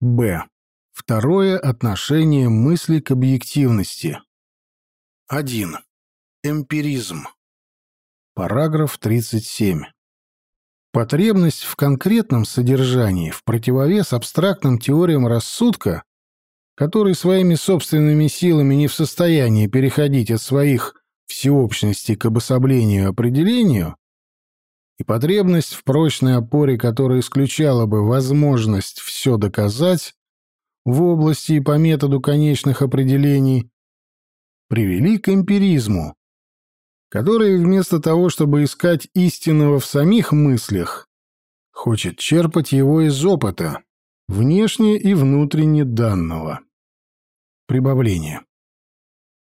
Б. Второе отношение мысли к объективности. 1. Эмпиризм. Параграф 37. Потребность в конкретном содержании в противовес абстрактным теориям рассудка, который своими собственными силами не в состоянии переходить от своих всеобщностей к обособлению определению, и потребность в прочной опоре, которая исключала бы возможность все доказать в области и по методу конечных определений, привели к эмпиризму, который вместо того, чтобы искать истинного в самих мыслях, хочет черпать его из опыта, внешне и внутренне данного. Прибавление.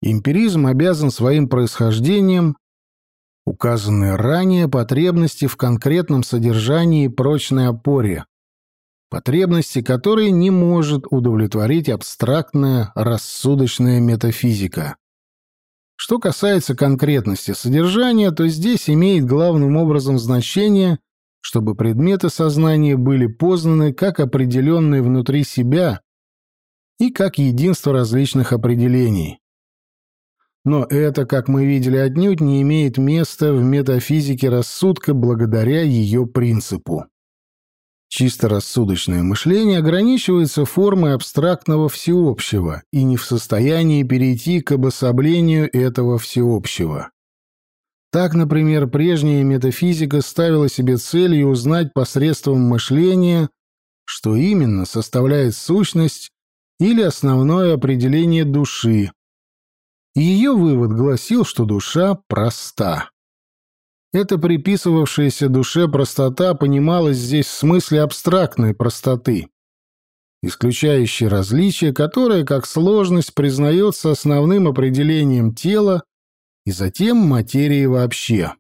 Эмпиризм обязан своим происхождением указанные ранее потребности в конкретном содержании и прочной опоре, потребности, которые не может удовлетворить абстрактная рассудочная метафизика. Что касается конкретности содержания, то здесь имеет главным образом значение, чтобы предметы сознания были познаны как определенные внутри себя и как единство различных определений. Но это, как мы видели, отнюдь не имеет места в метафизике рассудка благодаря ее принципу. Чисто рассудочное мышление ограничивается формой абстрактного всеобщего и не в состоянии перейти к обособлению этого всеобщего. Так, например, прежняя метафизика ставила себе целью узнать посредством мышления, что именно составляет сущность или основное определение души, ее вывод гласил, что душа проста. Эта приписывавшаяся душе простота понималась здесь в смысле абстрактной простоты, исключающей различие, которое как сложность признается основным определением тела и затем материи вообще.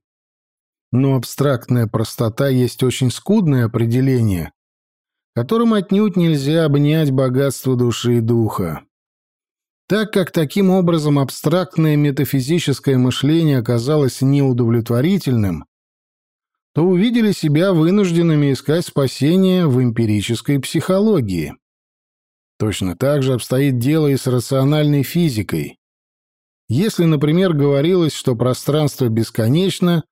Но абстрактная простота есть очень скудное определение, которым отнюдь нельзя обнять богатство души и духа. Так как таким образом абстрактное метафизическое мышление оказалось неудовлетворительным, то увидели себя вынужденными искать спасение в эмпирической психологии. Точно так же обстоит дело и с рациональной физикой. Если, например, говорилось, что пространство бесконечно,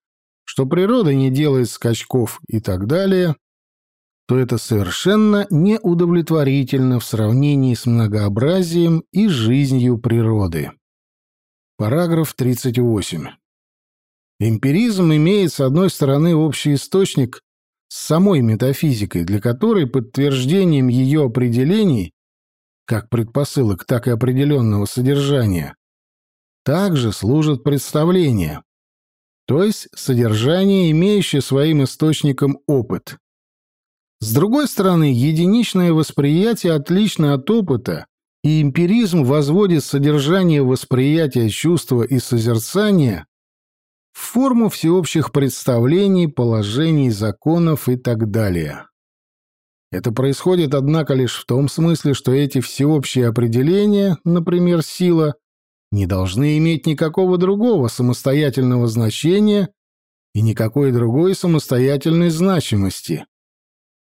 что природа не делает скачков и так далее, то это совершенно неудовлетворительно в сравнении с многообразием и жизнью природы. Параграф 38. Эмпиризм имеет, с одной стороны, общий источник с самой метафизикой, для которой подтверждением ее определений, как предпосылок, так и определенного содержания, также служит представление, то есть содержание, имеющее своим источником опыт. С другой стороны, единичное восприятие отлично от опыта, и эмпиризм возводит содержание восприятия чувства и созерцания в форму всеобщих представлений, положений, законов и так далее. Это происходит, однако, лишь в том смысле, что эти всеобщие определения, например, сила, не должны иметь никакого другого самостоятельного значения и никакой другой самостоятельной значимости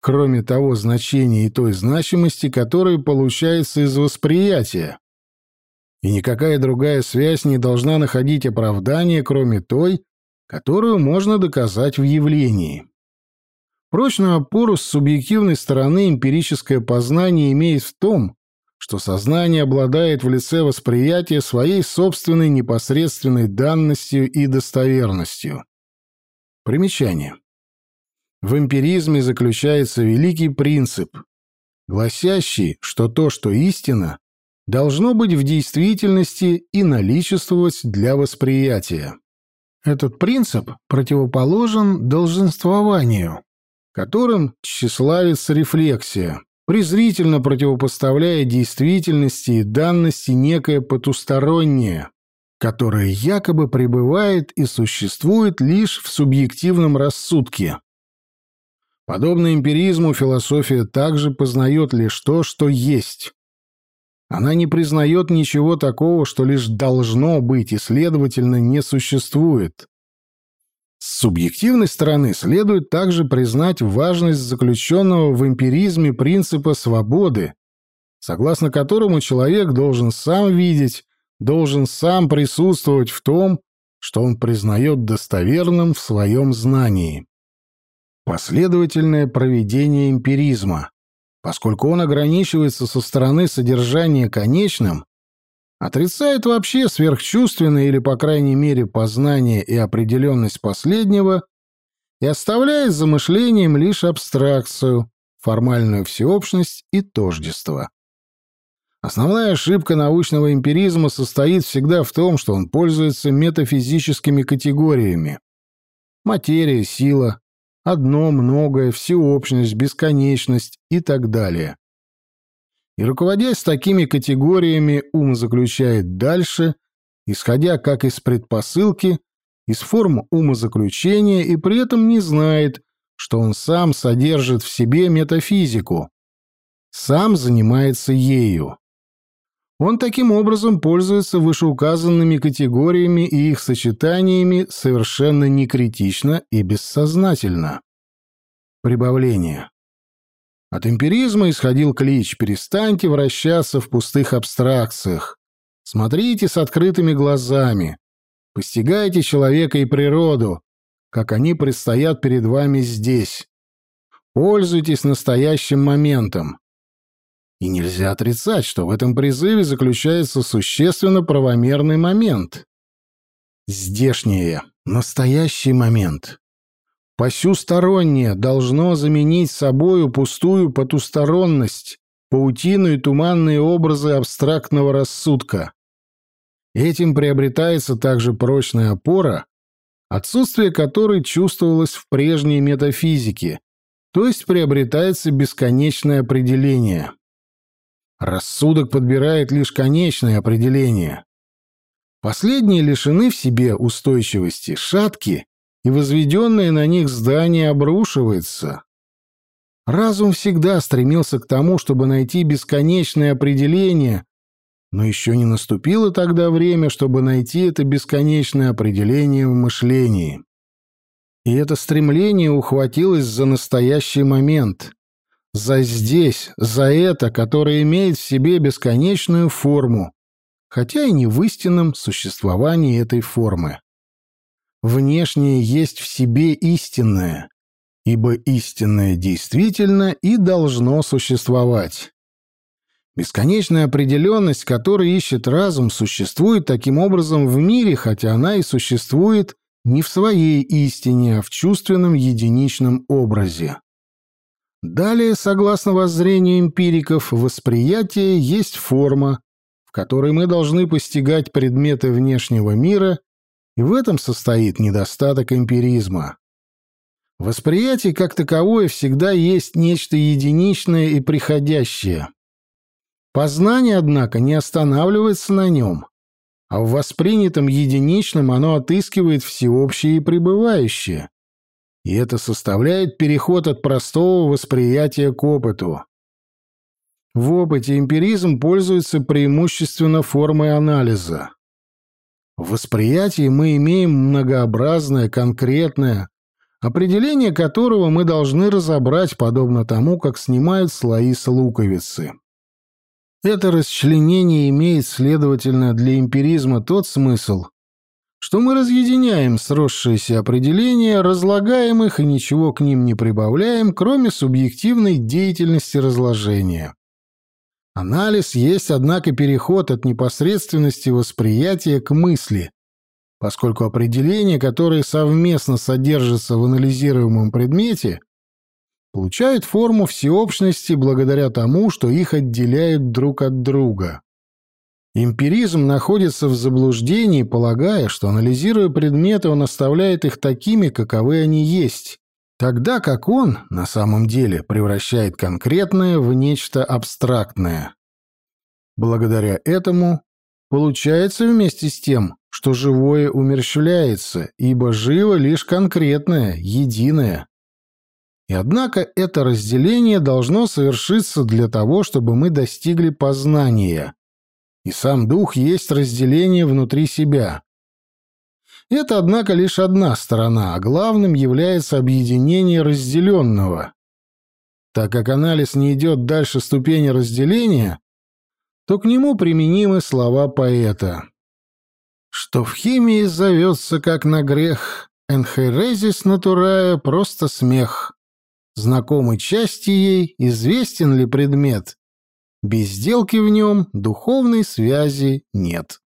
кроме того значения и той значимости, которая получается из восприятия. И никакая другая связь не должна находить оправдания, кроме той, которую можно доказать в явлении. Прочную опору с субъективной стороны эмпирическое познание имеет в том, что сознание обладает в лице восприятия своей собственной непосредственной данностью и достоверностью. Примечание. В эмпиризме заключается великий принцип, гласящий, что то, что истина, должно быть в действительности и наличествовать для восприятия. Этот принцип противоположен долженствованию, которым тщеславится рефлексия, презрительно противопоставляя действительности и данности некое потустороннее, которое якобы пребывает и существует лишь в субъективном рассудке. Подобно эмпиризму, философия также познает лишь то, что есть. Она не признает ничего такого, что лишь должно быть и, следовательно, не существует. С субъективной стороны следует также признать важность заключенного в эмпиризме принципа свободы согласно которому человек должен сам видеть, должен сам присутствовать в том, что он признает достоверным в своем знании. Последовательное проведение эмпиризма, поскольку он ограничивается со стороны содержания конечным, отрицает вообще сверхчувственное или, по крайней мере, познание и определенность последнего и оставляет за мышлением лишь абстракцию, формальную всеобщность и тождество. Основная ошибка научного эмпиризма состоит всегда в том, что он пользуется метафизическими категориями. Материя, сила, одно, многое, всеобщность, бесконечность и так далее. И руководясь такими категориями, ум заключает дальше, исходя как из предпосылки, из форм умозаключения и при этом не знает, что он сам содержит в себе метафизику, сам занимается ею. Он таким образом пользуется вышеуказанными категориями и их сочетаниями совершенно некритично и бессознательно. Прибавление. От эмпиризма исходил клич «перестаньте вращаться в пустых абстракциях, смотрите с открытыми глазами, постигайте человека и природу, как они предстоят перед вами здесь. Пользуйтесь настоящим моментом. И нельзя отрицать, что в этом призыве заключается существенно правомерный момент. Здешнее, настоящий момент. Посюстороннее должно заменить собою пустую потусторонность, паутину и туманные образы абстрактного рассудка. Этим приобретается также прочная опора, отсутствие которой чувствовалось в прежней метафизике, то есть приобретается бесконечное определение. Рассудок подбирает лишь конечное определение. Последние лишены в себе устойчивости, шатки, и возведенное на них здание обрушивается. Разум всегда стремился к тому, чтобы найти бесконечное определение, но еще не наступило тогда время, чтобы найти это бесконечное определение в мышлении. И это стремление ухватилось за настоящий момент, за здесь, за это, которое имеет в себе бесконечную форму, хотя и не в истинном существовании этой формы. Внешнее есть в себе истинное, ибо истинное действительно и должно существовать. Бесконечная определенность, которую ищет разум, существует таким образом в мире, хотя она и существует не в своей истине, а в чувственном единичном образе. Далее, согласно воззрению эмпириков, восприятие есть форма, в которой мы должны постигать предметы внешнего мира, и в этом состоит недостаток эмпиризма. Восприятие как таковое всегда есть нечто единичное и приходящее, Познание, однако, не останавливается на нем, а в воспринятом единичном оно отыскивает всеобщее и пребывающее. И это составляет переход от простого восприятия к опыту. В опыте эмпиризм пользуется преимущественно формой анализа. В восприятии мы имеем многообразное, конкретное, определение которого мы должны разобрать, подобно тому, как снимают слои с луковицы. Это расчленение имеет, следовательно, для эмпиризма тот смысл, что мы разъединяем сросшиеся определения, разлагаем их и ничего к ним не прибавляем, кроме субъективной деятельности разложения. Анализ есть, однако, переход от непосредственности восприятия к мысли, поскольку определения, которые совместно содержатся в анализируемом предмете, получают форму всеобщности благодаря тому, что их отделяют друг от друга. Эмпиризм находится в заблуждении, полагая, что, анализируя предметы, он оставляет их такими, каковы они есть, тогда как он, на самом деле, превращает конкретное в нечто абстрактное. Благодаря этому получается вместе с тем, что живое умерщвляется, ибо живо лишь конкретное, единое. И однако это разделение должно совершиться для того, чтобы мы достигли познания. И сам дух есть разделение внутри себя. Это, однако, лишь одна сторона, а главным является объединение разделенного. Так как анализ не идет дальше ступени разделения, то к нему применимы слова поэта. Что в химии зовется как на грех, энхерезис натурая просто смех. Знакомы части ей, известен ли предмет? Без сделки в нем духовной связи нет.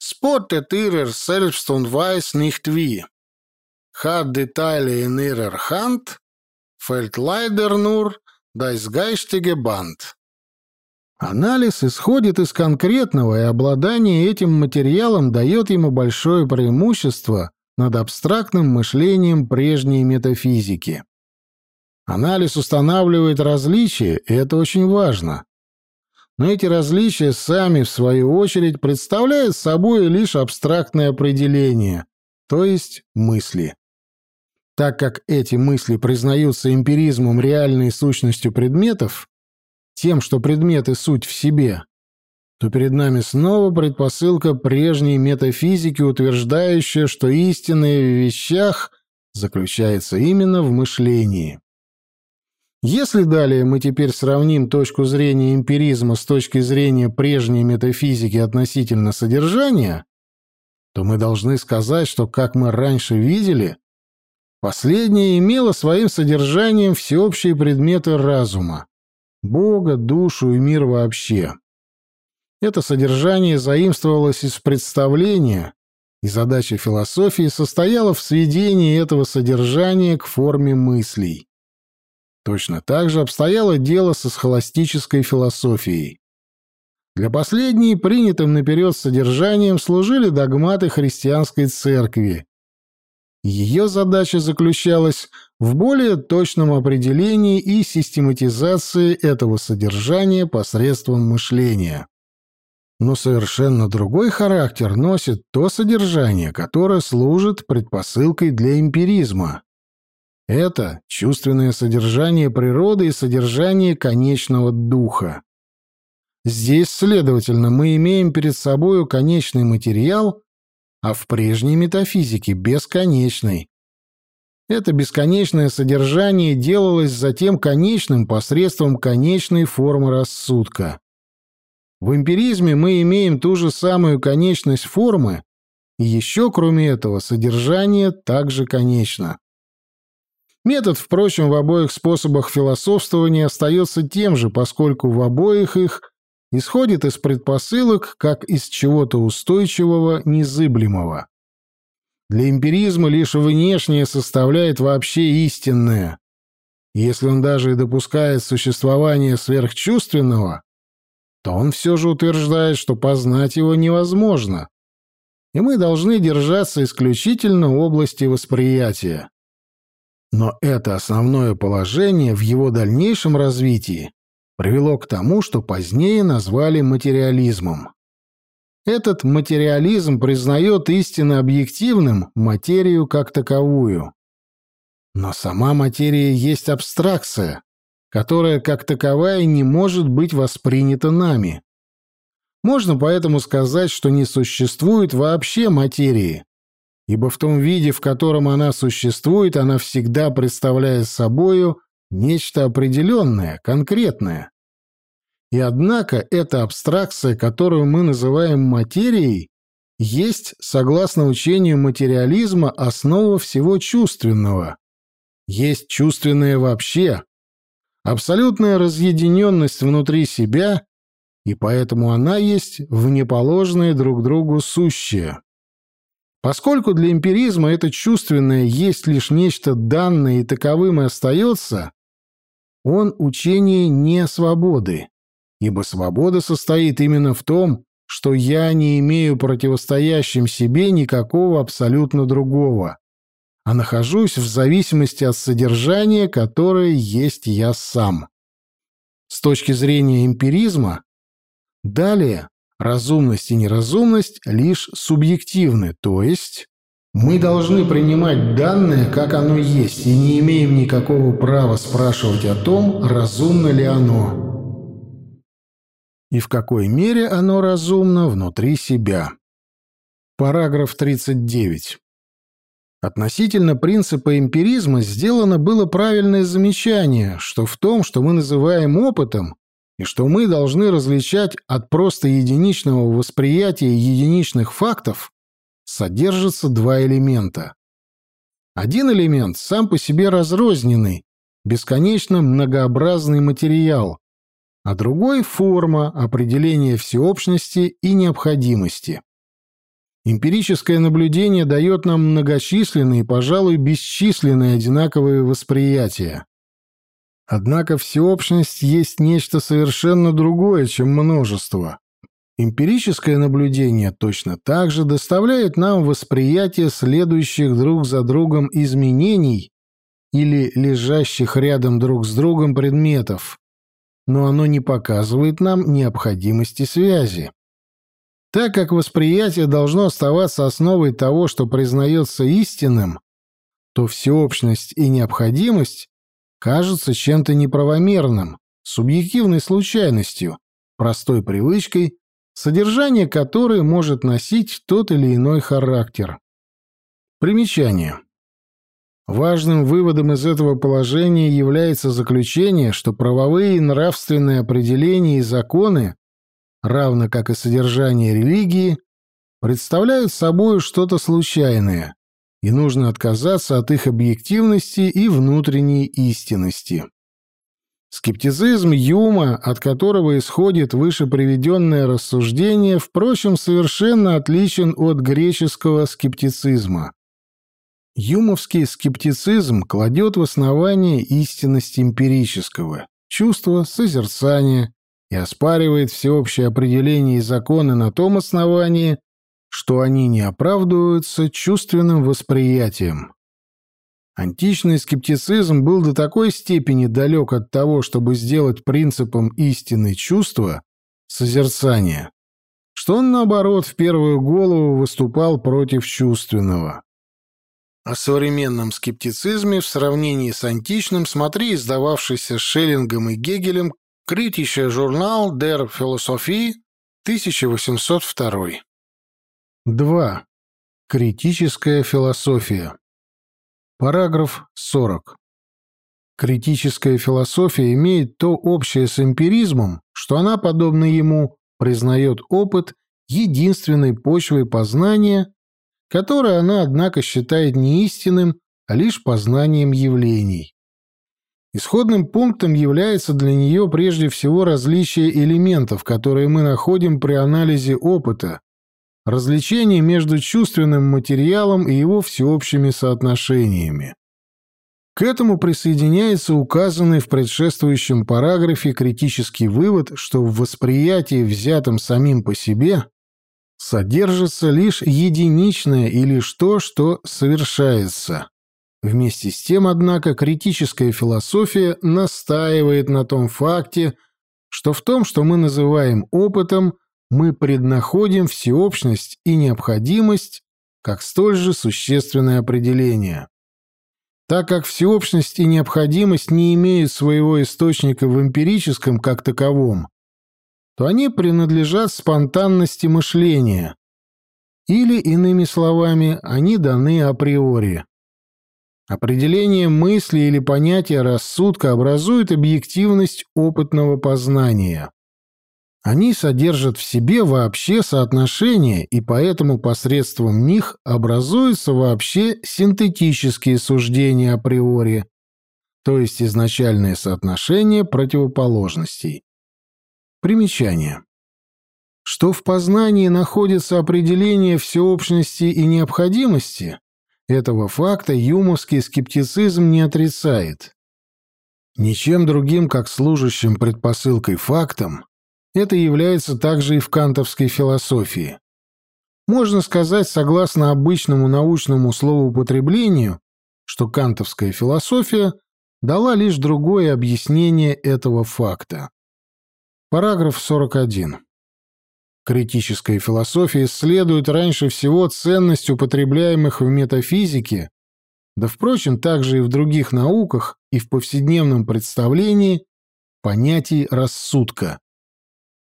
Spottet ihrer selbst und weiß nicht wie. Hat die Teile in ihrer Hand, fällt leider nur das geistige Band. Анализ исходит из конкретного, и обладание этим материалом дает ему большое преимущество над абстрактным мышлением прежней метафизики. Анализ устанавливает различия, и это очень важно. Но эти различия сами, в свою очередь, представляют собой лишь абстрактное определение, то есть мысли. Так как эти мысли признаются эмпиризмом реальной сущностью предметов, тем, что предметы суть в себе, то перед нами снова предпосылка прежней метафизики, утверждающая, что истинное в вещах заключается именно в мышлении. Если далее мы теперь сравним точку зрения эмпиризма с точки зрения прежней метафизики относительно содержания, то мы должны сказать, что, как мы раньше видели, последнее имело своим содержанием всеобщие предметы разума. Бога, душу и мир вообще. Это содержание заимствовалось из представления, и задача философии состояла в сведении этого содержания к форме мыслей. Точно так же обстояло дело со схоластической философией. Для последней принятым наперед содержанием служили догматы христианской церкви, ее задача заключалась в более точном определении и систематизации этого содержания посредством мышления. Но совершенно другой характер носит то содержание, которое служит предпосылкой для эмпиризма. Это чувственное содержание природы и содержание конечного духа. Здесь, следовательно, мы имеем перед собою конечный материал, а в прежней метафизике бесконечной. Это бесконечное содержание делалось затем конечным посредством конечной формы рассудка. В эмпиризме мы имеем ту же самую конечность формы, и еще, кроме этого, содержание также конечно. Метод, впрочем, в обоих способах философствования остается тем же, поскольку в обоих их исходит из предпосылок как из чего-то устойчивого, незыблемого. Для эмпиризма лишь внешнее составляет вообще истинное. Если он даже и допускает существование сверхчувственного, то он все же утверждает, что познать его невозможно, и мы должны держаться исключительно области восприятия. Но это основное положение в его дальнейшем развитии привело к тому, что позднее назвали материализмом. Этот материализм признает истинно объективным материю как таковую. Но сама материя есть абстракция, которая как таковая не может быть воспринята нами. Можно поэтому сказать, что не существует вообще материи, ибо в том виде, в котором она существует, она всегда представляет собою нечто определенное, конкретное. И однако эта абстракция, которую мы называем материей, есть, согласно учению материализма, основа всего чувственного. Есть чувственное вообще, абсолютная разъединенность внутри себя, и поэтому она есть внеположное друг другу сущее. Поскольку для эмпиризма это чувственное есть лишь нечто данное и таковым и остается, он учение не свободы, ибо свобода состоит именно в том, что я не имею противостоящим себе никакого абсолютно другого, а нахожусь в зависимости от содержания, которое есть я сам. С точки зрения эмпиризма, далее разумность и неразумность лишь субъективны, то есть мы должны принимать данное, как оно есть, и не имеем никакого права спрашивать о том, разумно ли оно. И в какой мере оно разумно внутри себя. Параграф 39. Относительно принципа эмпиризма сделано было правильное замечание, что в том, что мы называем опытом, и что мы должны различать от просто единичного восприятия единичных фактов, содержатся два элемента. Один элемент сам по себе разрозненный, бесконечно многообразный материал, а другой — форма определения всеобщности и необходимости. Эмпирическое наблюдение дает нам многочисленные, пожалуй, бесчисленные одинаковые восприятия. Однако всеобщность есть нечто совершенно другое, чем множество. Эмпирическое наблюдение точно так же доставляет нам восприятие следующих друг за другом изменений или лежащих рядом друг с другом предметов, но оно не показывает нам необходимости связи. Так как восприятие должно оставаться основой того, что признается истинным, то всеобщность и необходимость кажутся чем-то неправомерным, субъективной случайностью, простой привычкой, содержание которой может носить тот или иной характер. Примечание. Важным выводом из этого положения является заключение, что правовые и нравственные определения и законы равно как и содержание религии, представляют собой что-то случайное, и нужно отказаться от их объективности и внутренней истинности. Скептицизм Юма, от которого исходит выше приведенное рассуждение, впрочем, совершенно отличен от греческого скептицизма. Юмовский скептицизм кладет в основание истинность эмпирического, чувства, созерцания, и оспаривает всеобщее определение и законы на том основании, что они не оправдываются чувственным восприятием. Античный скептицизм был до такой степени далек от того, чтобы сделать принципом истины чувства, созерцания, что он, наоборот, в первую голову выступал против чувственного. О современном скептицизме в сравнении с античным смотри издававшийся Шеллингом и Гегелем Kritischer журнал der Philosophie, 1802. 2. Критическая философия. Параграф 40. Критическая философия имеет то общее с эмпиризмом, что она, подобно ему, признает опыт единственной почвой познания, которое она, однако, считает не истинным, а лишь познанием явлений. Исходным пунктом является для нее прежде всего различие элементов, которые мы находим при анализе опыта, различение между чувственным материалом и его всеобщими соотношениями. К этому присоединяется указанный в предшествующем параграфе критический вывод, что в восприятии, взятом самим по себе, содержится лишь единичное или то, что совершается. Вместе с тем, однако, критическая философия настаивает на том факте, что в том, что мы называем опытом, мы преднаходим всеобщность и необходимость как столь же существенное определение. Так как всеобщность и необходимость не имеют своего источника в эмпирическом как таковом, то они принадлежат спонтанности мышления, или, иными словами, они даны априори. Определение мысли или понятия рассудка образует объективность опытного познания. Они содержат в себе вообще соотношения, и поэтому посредством них образуются вообще синтетические суждения априори, то есть изначальное соотношение противоположностей. Примечание. Что в познании находится определение всеобщности и необходимости, этого факта юмовский скептицизм не отрицает. Ничем другим, как служащим предпосылкой фактом, это является также и в кантовской философии. Можно сказать, согласно обычному научному словоупотреблению, что кантовская философия дала лишь другое объяснение этого факта. Параграф 41. Критическая философия исследует раньше всего ценность употребляемых в метафизике, да, впрочем, также и в других науках и в повседневном представлении понятий рассудка.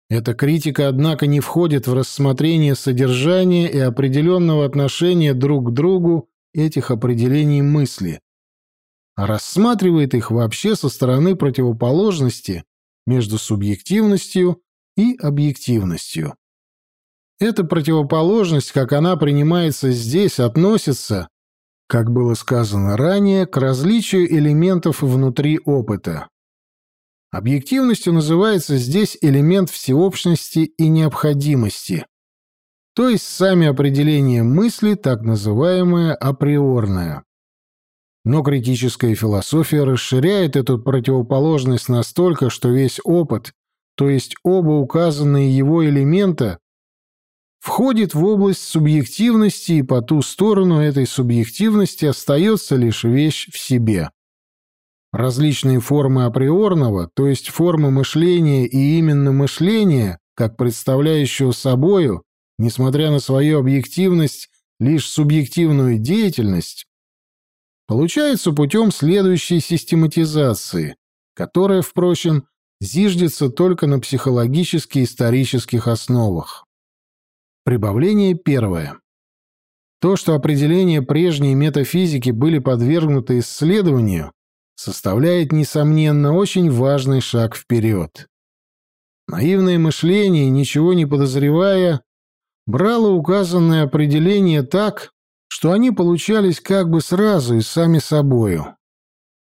Эта критика, однако, не входит в рассмотрение содержания и определенного отношения друг к другу этих определений мысли, а рассматривает их вообще со стороны противоположности между субъективностью и объективностью. Эта противоположность, как она принимается здесь, относится, как было сказано ранее, к различию элементов внутри опыта. Объективностью называется здесь элемент всеобщности и необходимости, то есть сами определения мысли, так называемое априорное. Но критическая философия расширяет эту противоположность настолько, что весь опыт, то есть оба указанные его элемента, входит в область субъективности, и по ту сторону этой субъективности остается лишь вещь в себе. Различные формы априорного, то есть формы мышления и именно мышления, как представляющего собою, несмотря на свою объективность, лишь субъективную деятельность, получается путем следующей систематизации, которая, впрочем, зиждется только на психологически-исторических основах. Прибавление первое. То, что определения прежней метафизики были подвергнуты исследованию, составляет, несомненно, очень важный шаг вперед. Наивное мышление, ничего не подозревая, брало указанное определение так, что они получались как бы сразу и сами собою.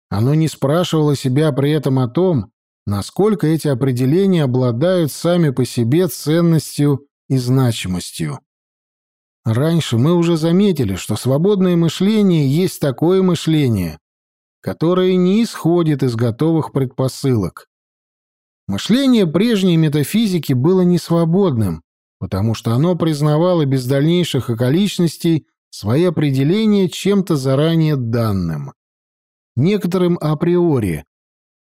Оно не спрашивало себя при этом о том, насколько эти определения обладают сами по себе ценностью и значимостью. Раньше мы уже заметили, что свободное мышление есть такое мышление, которое не исходит из готовых предпосылок. Мышление прежней метафизики было несвободным, потому что оно признавало без дальнейших околичностей свои определения чем-то заранее данным, некоторым априори,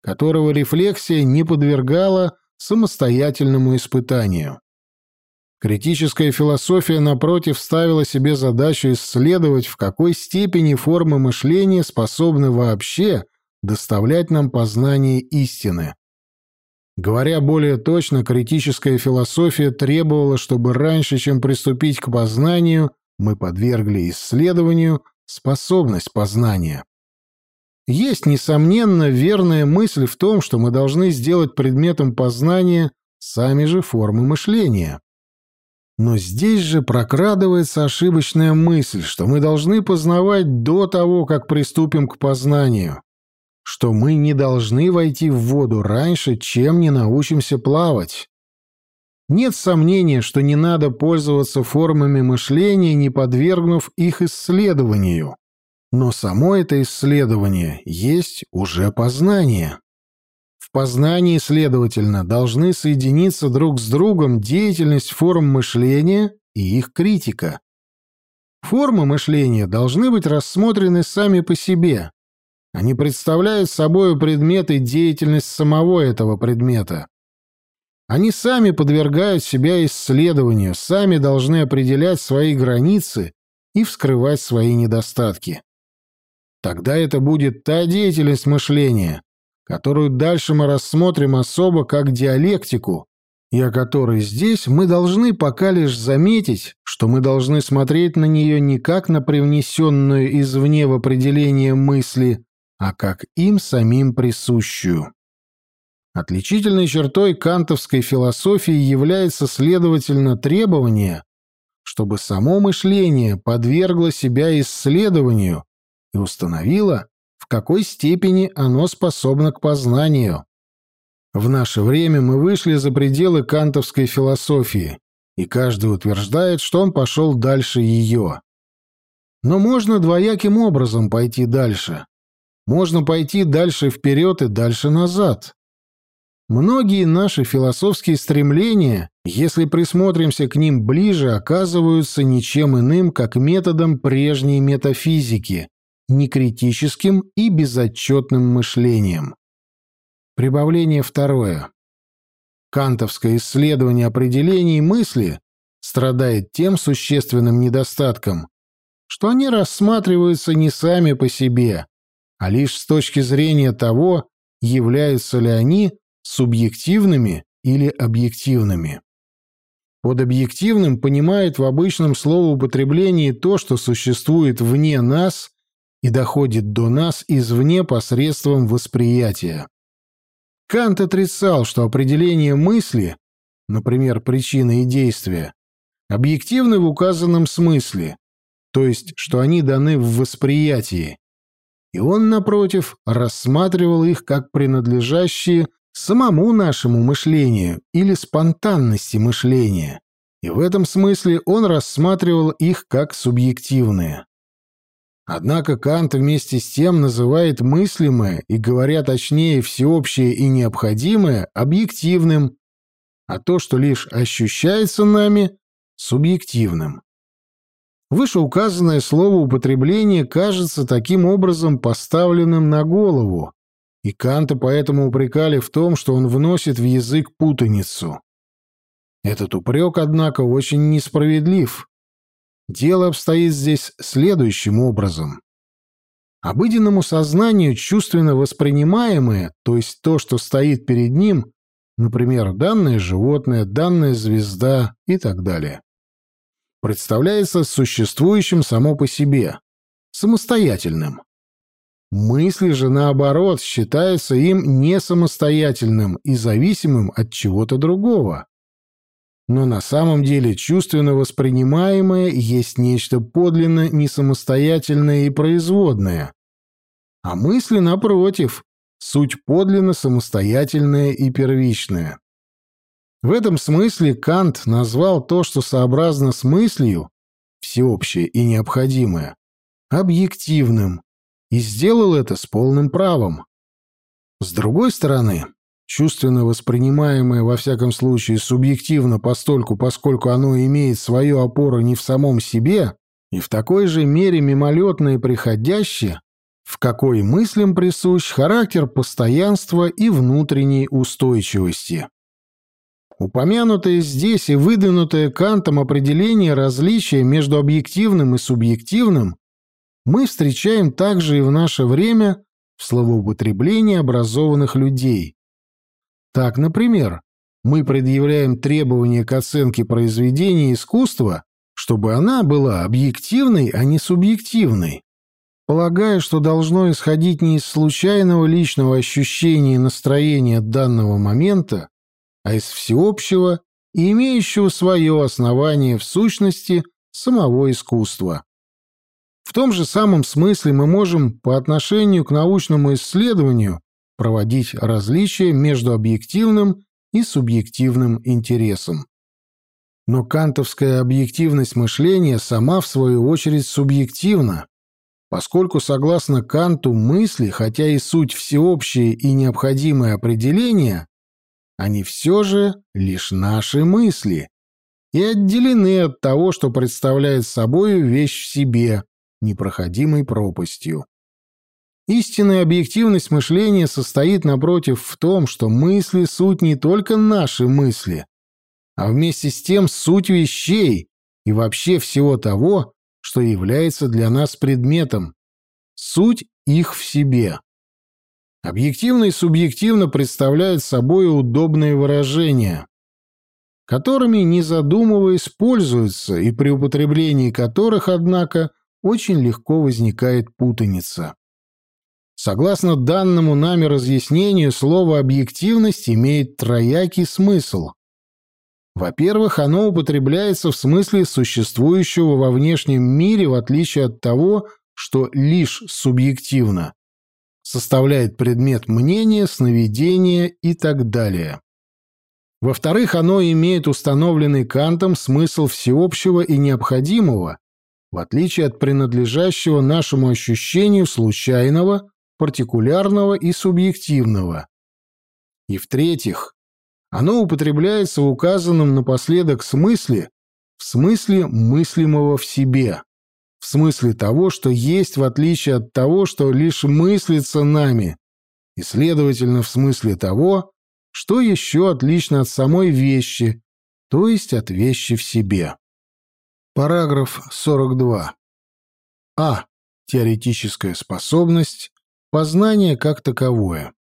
которого рефлексия не подвергала самостоятельному испытанию. Критическая философия, напротив, ставила себе задачу исследовать, в какой степени формы мышления способны вообще доставлять нам познание истины. Говоря более точно, критическая философия требовала, чтобы раньше, чем приступить к познанию, мы подвергли исследованию способность познания. Есть, несомненно, верная мысль в том, что мы должны сделать предметом познания сами же формы мышления. Но здесь же прокрадывается ошибочная мысль, что мы должны познавать до того, как приступим к познанию, что мы не должны войти в воду раньше, чем не научимся плавать. Нет сомнения, что не надо пользоваться формами мышления, не подвергнув их исследованию. Но само это исследование есть уже познание. Познании, следовательно, должны соединиться друг с другом деятельность форм мышления и их критика. Формы мышления должны быть рассмотрены сами по себе. Они представляют собой предмет и деятельность самого этого предмета. Они сами подвергают себя исследованию, сами должны определять свои границы и вскрывать свои недостатки. Тогда это будет та деятельность мышления, которую дальше мы рассмотрим особо как диалектику, и о которой здесь мы должны пока лишь заметить, что мы должны смотреть на нее не как на привнесенную извне в определение мысли, а как им самим присущую. Отличительной чертой кантовской философии является, следовательно, требование, чтобы само мышление подвергло себя исследованию и установило, в какой степени оно способно к познанию. В наше время мы вышли за пределы кантовской философии, и каждый утверждает, что он пошел дальше ее. Но можно двояким образом пойти дальше. Можно пойти дальше вперед и дальше назад. Многие наши философские стремления, если присмотримся к ним ближе, оказываются ничем иным, как методом прежней метафизики, некритическим и безотчетным мышлением. Прибавление второе. Кантовское исследование определений мысли страдает тем существенным недостатком, что они рассматриваются не сами по себе, а лишь с точки зрения того, являются ли они субъективными или объективными. Под объективным понимает в обычном словоупотреблении то, что существует вне нас и доходит до нас извне посредством восприятия. Кант отрицал, что определение мысли, например, причины и действия, объективны в указанном смысле, то есть, что они даны в восприятии, и он, напротив, рассматривал их как принадлежащие самому нашему мышлению или спонтанности мышления, и в этом смысле он рассматривал их как субъективные. Однако Кант вместе с тем называет мыслимое и, говоря точнее, всеобщее и необходимое объективным, а то, что лишь ощущается нами, субъективным. Вышеуказанное словоупотребление кажется таким образом поставленным на голову, и Канта поэтому упрекали в том, что он вносит в язык путаницу. Этот упрек, однако, очень несправедлив. Дело обстоит здесь следующим образом. Обыденному сознанию чувственно воспринимаемое, то есть то, что стоит перед ним, например, данное животное, данная звезда и так далее, представляется существующим само по себе, самостоятельным. Мысли же, наоборот, считаются им не самостоятельным и зависимым от чего-то другого. Но на самом деле чувственно воспринимаемое есть нечто подлинно несамостоятельное и производное. А мысли, напротив, суть подлинно самостоятельная и первичная. В этом смысле Кант назвал то, что сообразно с мыслью, всеобщее и необходимое, объективным, и сделал это с полным правом. С другой стороны, чувственно воспринимаемое во всяком случае субъективно постольку, поскольку оно имеет свою опору не в самом себе, и в такой же мере мимолетное и приходящее, в какой мыслям присущ характер постоянства и внутренней устойчивости. Упомянутое здесь и выдвинутое Кантом определение различия между объективным и субъективным мы встречаем также и в наше время в словоупотреблении образованных людей. Так, например, мы предъявляем требования к оценке произведения искусства, чтобы она была объективной, а не субъективной, полагая, что должно исходить не из случайного личного ощущения и настроения данного момента, а из всеобщего и имеющего свое основание в сущности самого искусства. В том же самом смысле мы можем по отношению к научному исследованию проводить различия между объективным и субъективным интересом. Но кантовская объективность мышления сама, в свою очередь, субъективна, поскольку, согласно Канту, мысли, хотя и суть всеобщие и необходимые определения, они все же лишь наши мысли и отделены от того, что представляет собой вещь в себе, непроходимой пропастью. Истинная объективность мышления состоит, напротив, в том, что мысли — суть не только наши мысли, а вместе с тем суть вещей и вообще всего того, что является для нас предметом, суть их в себе. Объективно и субъективно представляют собой удобные выражения, которыми, не задумываясь, пользуются и при употреблении которых, однако, очень легко возникает путаница. Согласно данному нами разъяснению, слово «объективность» имеет троякий смысл. Во-первых, оно употребляется в смысле существующего во внешнем мире, в отличие от того, что лишь субъективно составляет предмет мнения, сновидения и так далее. Во-вторых, оно имеет установленный Кантом смысл всеобщего и необходимого, в отличие от принадлежащего нашему ощущению случайного, партикулярного и субъективного. И в-третьих, оно употребляется в указанном напоследок смысле в смысле мыслимого в себе, в смысле того, что есть в отличие от того, что лишь мыслится нами, и, следовательно, в смысле того, что еще отлично от самой вещи, то есть от вещи в себе. Параграф 42. А. Теоретическая способность. Познание как таковое.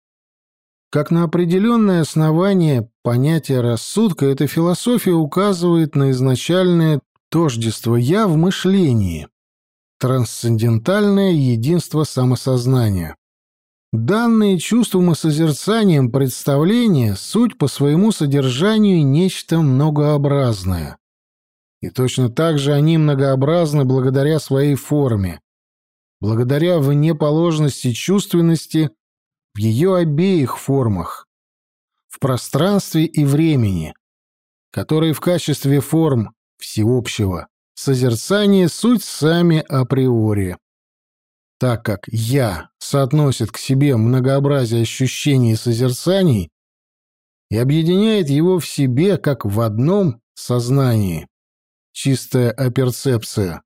Как на определенное основание понятия рассудка, эта философия указывает на изначальное тождество «я» в мышлении, трансцендентальное единство самосознания. Данные чувством и созерцанием представления суть по своему содержанию нечто многообразное. И точно так же они многообразны благодаря своей форме, благодаря внеположности чувственности в ее обеих формах, в пространстве и времени, которые в качестве форм всеобщего созерцания суть сами априори. Так как «я» соотносит к себе многообразие ощущений и созерцаний и объединяет его в себе как в одном сознании, чистая оперцепция,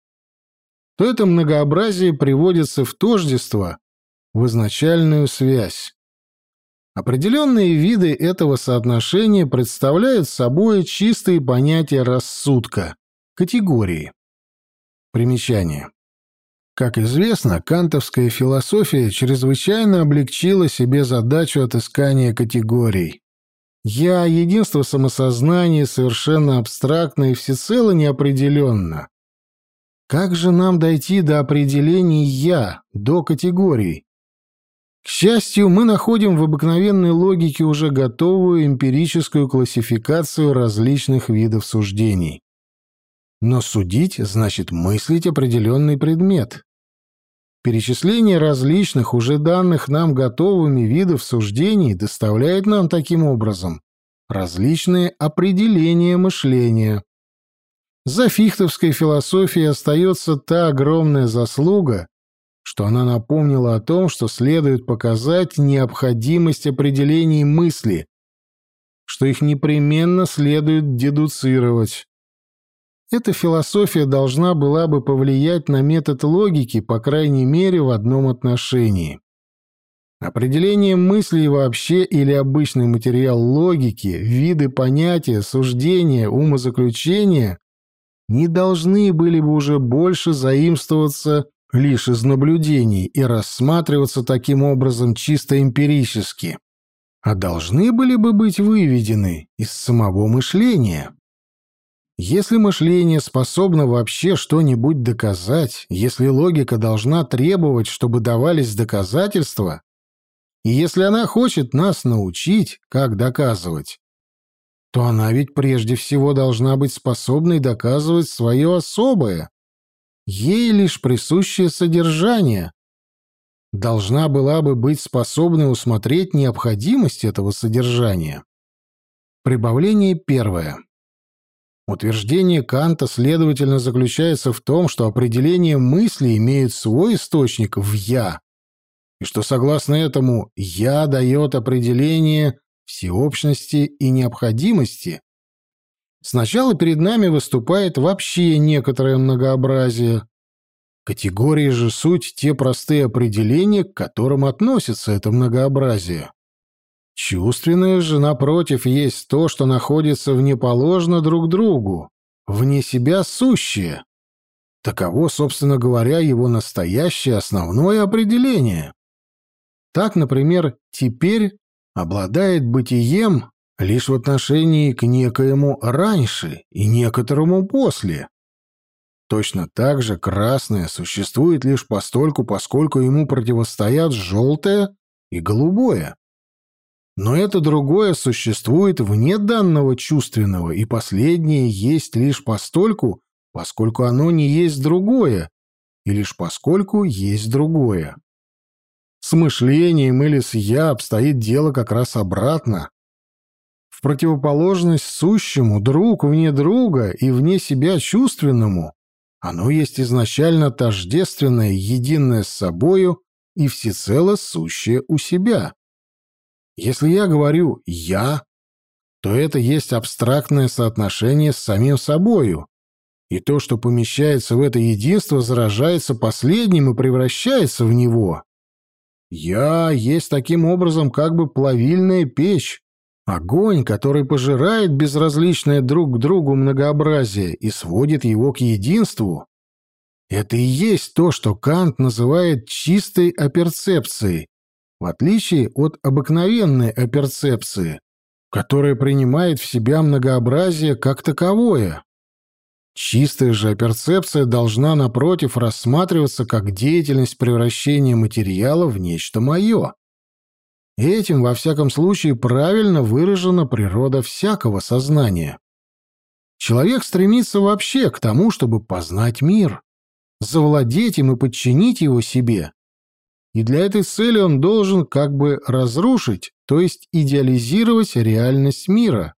то это многообразие приводится в тождество, в изначальную связь. Определенные виды этого соотношения представляют собой чистые понятия рассудка, категории. Примечание. Как известно, кантовская философия чрезвычайно облегчила себе задачу отыскания категорий. «Я» — единство самосознания совершенно абстрактно и всецело неопределенно. Как же нам дойти до определений «я», до категорий? К счастью, мы находим в обыкновенной логике уже готовую эмпирическую классификацию различных видов суждений. Но судить значит мыслить определенный предмет. Перечисление различных, уже данных нам готовыми видов суждений доставляет нам таким образом различные определения мышления. За фихтовской философией остается та огромная заслуга, что она напомнила о том, что следует показать необходимость определений мысли, что их непременно следует дедуцировать. Эта философия должна была бы повлиять на метод логики, по крайней мере, в одном отношении. Определение мыслей вообще или обычный материал логики, виды понятия, суждения, умозаключения не должны были бы уже больше заимствоваться лишь из наблюдений и рассматриваться таким образом чисто эмпирически, а должны были бы быть выведены из самого мышления. Если мышление способно вообще что-нибудь доказать, если логика должна требовать, чтобы давались доказательства, и если она хочет нас научить, как доказывать, то она ведь прежде всего должна быть способной доказывать свое особое, ей лишь присущее содержание. Должна была бы быть способной усмотреть необходимость этого содержания. Прибавление первое. Утверждение Канта, следовательно, заключается в том, что определение мысли имеет свой источник в «я», и что, согласно этому, «я» дает определение всеобщности и необходимости. Сначала перед нами выступает вообще некоторое многообразие. Категории же суть те простые определения, к которым относится это многообразие. Чувственное же, напротив, есть то, что находится внеположно друг другу, вне себя сущее. Таково, собственно говоря, его настоящее основное определение. Так, например, теперь обладает бытием лишь в отношении к некоему раньше и некоторому после. Точно так же красное существует лишь постольку, поскольку ему противостоят желтое и голубое. Но это другое существует вне данного чувственного, и последнее есть лишь постольку, поскольку оно не есть другое, и лишь поскольку есть другое. С мышлением или с «я» обстоит дело как раз обратно. В противоположность сущему, друг вне друга и вне себя чувственному, оно есть изначально тождественное, единое с собою и всецело сущее у себя. Если я говорю «я», то это есть абстрактное соотношение с самим собою, и то, что помещается в это единство, заражается последним и превращается в него. Я есть таким образом как бы плавильная печь, огонь, который пожирает безразличное друг к другу многообразие и сводит его к единству. Это и есть то, что Кант называет чистой оперцепцией, в отличие от обыкновенной оперцепции, которая принимает в себя многообразие как таковое. Чистая же оперцепция должна, напротив, рассматриваться как деятельность превращения материала в нечто мое. Этим, во всяком случае, правильно выражена природа всякого сознания. Человек стремится вообще к тому, чтобы познать мир, завладеть им и подчинить его себе. И для этой цели он должен как бы разрушить, то есть идеализировать реальность мира.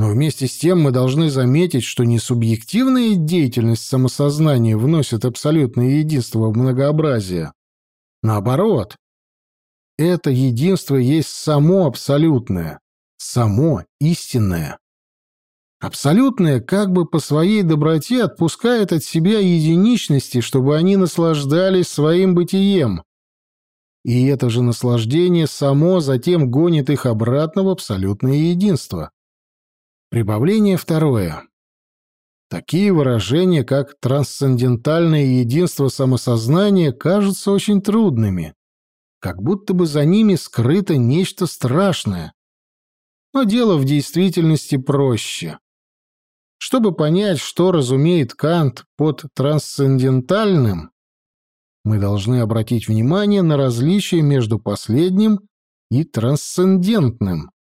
Но вместе с тем мы должны заметить, что не субъективная деятельность самосознания вносит абсолютное единство в многообразие. Наоборот, это единство есть само абсолютное, само истинное. Абсолютное как бы по своей доброте отпускает от себя единичности, чтобы они наслаждались своим бытием. И это же наслаждение само затем гонит их обратно в абсолютное единство. Прибавление второе. Такие выражения, как трансцендентальное единство самосознания, кажутся очень трудными, как будто бы за ними скрыто нечто страшное. Но дело в действительности проще. Чтобы понять, что разумеет Кант под трансцендентальным, мы должны обратить внимание на различие между последним и трансцендентным.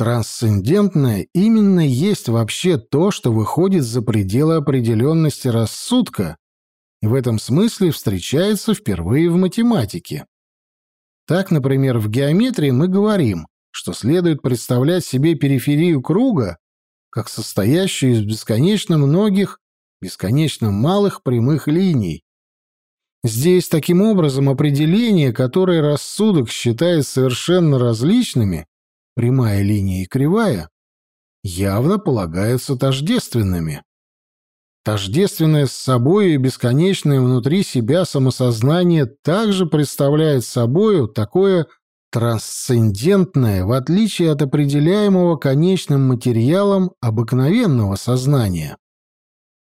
Трансцендентное именно есть вообще то, что выходит за пределы определенности рассудка и в этом смысле встречается впервые в математике. Так, например, в геометрии мы говорим, что следует представлять себе периферию круга как состоящую из бесконечно многих, бесконечно малых прямых линий. Здесь таким образом определения, которые рассудок считает совершенно различными, прямая линия и кривая, явно полагаются тождественными. Тождественное с собой и бесконечное внутри себя самосознание также представляет собою такое трансцендентное, в отличие от определяемого конечным материалом обыкновенного сознания.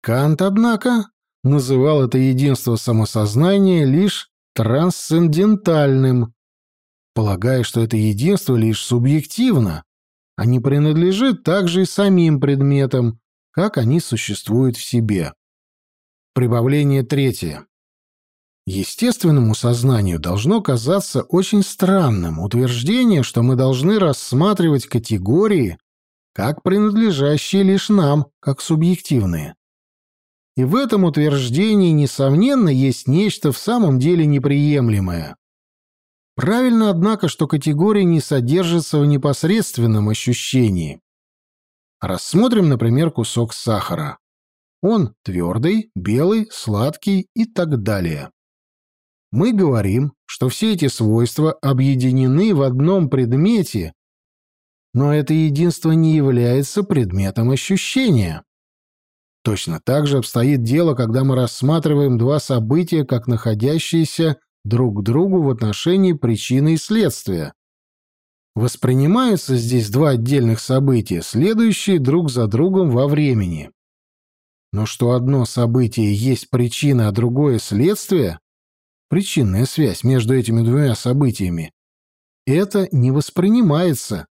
Кант, однако, называл это единство самосознания лишь трансцендентальным, полагая, что это единство лишь субъективно, а не принадлежит также и самим предметам, как они существуют в себе. Прибавление третье. Естественному сознанию должно казаться очень странным утверждение, что мы должны рассматривать категории как принадлежащие лишь нам, как субъективные. И в этом утверждении, несомненно, есть нечто в самом деле неприемлемое. Правильно, однако, что категория не содержится в непосредственном ощущении. Рассмотрим, например, кусок сахара. Он твердый, белый, сладкий и так далее. Мы говорим, что все эти свойства объединены в одном предмете, но это единство не является предметом ощущения. Точно так же обстоит дело, когда мы рассматриваем два события как находящиеся друг к другу в отношении причины и следствия. Воспринимаются здесь два отдельных события, следующие друг за другом во времени. Но что одно событие есть причина, а другое — следствие, причинная связь между этими двумя событиями, это не воспринимается,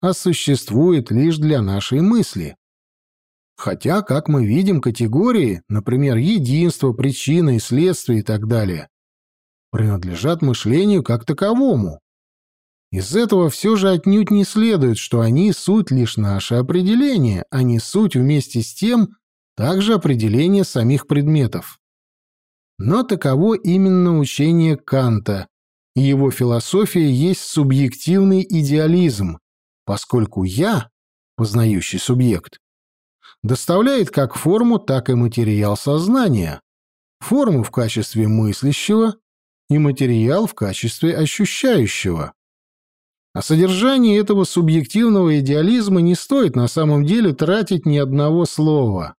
а существует лишь для нашей мысли. Хотя, как мы видим, категории, например, единство, причина и следствие и так далее, принадлежат мышлению как таковому. Из этого все же отнюдь не следует, что они суть лишь наше определение, а не суть вместе с тем также определение самих предметов. Но таково именно учение Канта, и его философия есть субъективный идеализм, поскольку «я», познающий субъект, доставляет как форму, так и материал сознания, форму в качестве мыслящего, и материал в качестве ощущающего. О содержании этого субъективного идеализма не стоит на самом деле тратить ни одного слова.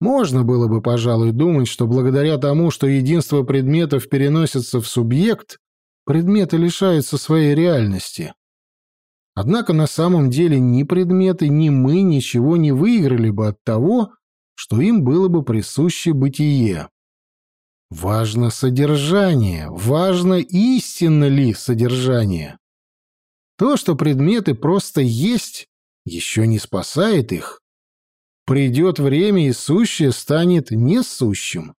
Можно было бы, пожалуй, думать, что благодаря тому, что единство предметов переносится в субъект, предметы лишаются своей реальности. Однако на самом деле ни предметы, ни мы ничего не выиграли бы от того, что им было бы присуще бытие. Важно содержание, важно истинно ли содержание. То, что предметы просто есть, еще не спасает их. Придет время, и сущее станет несущим.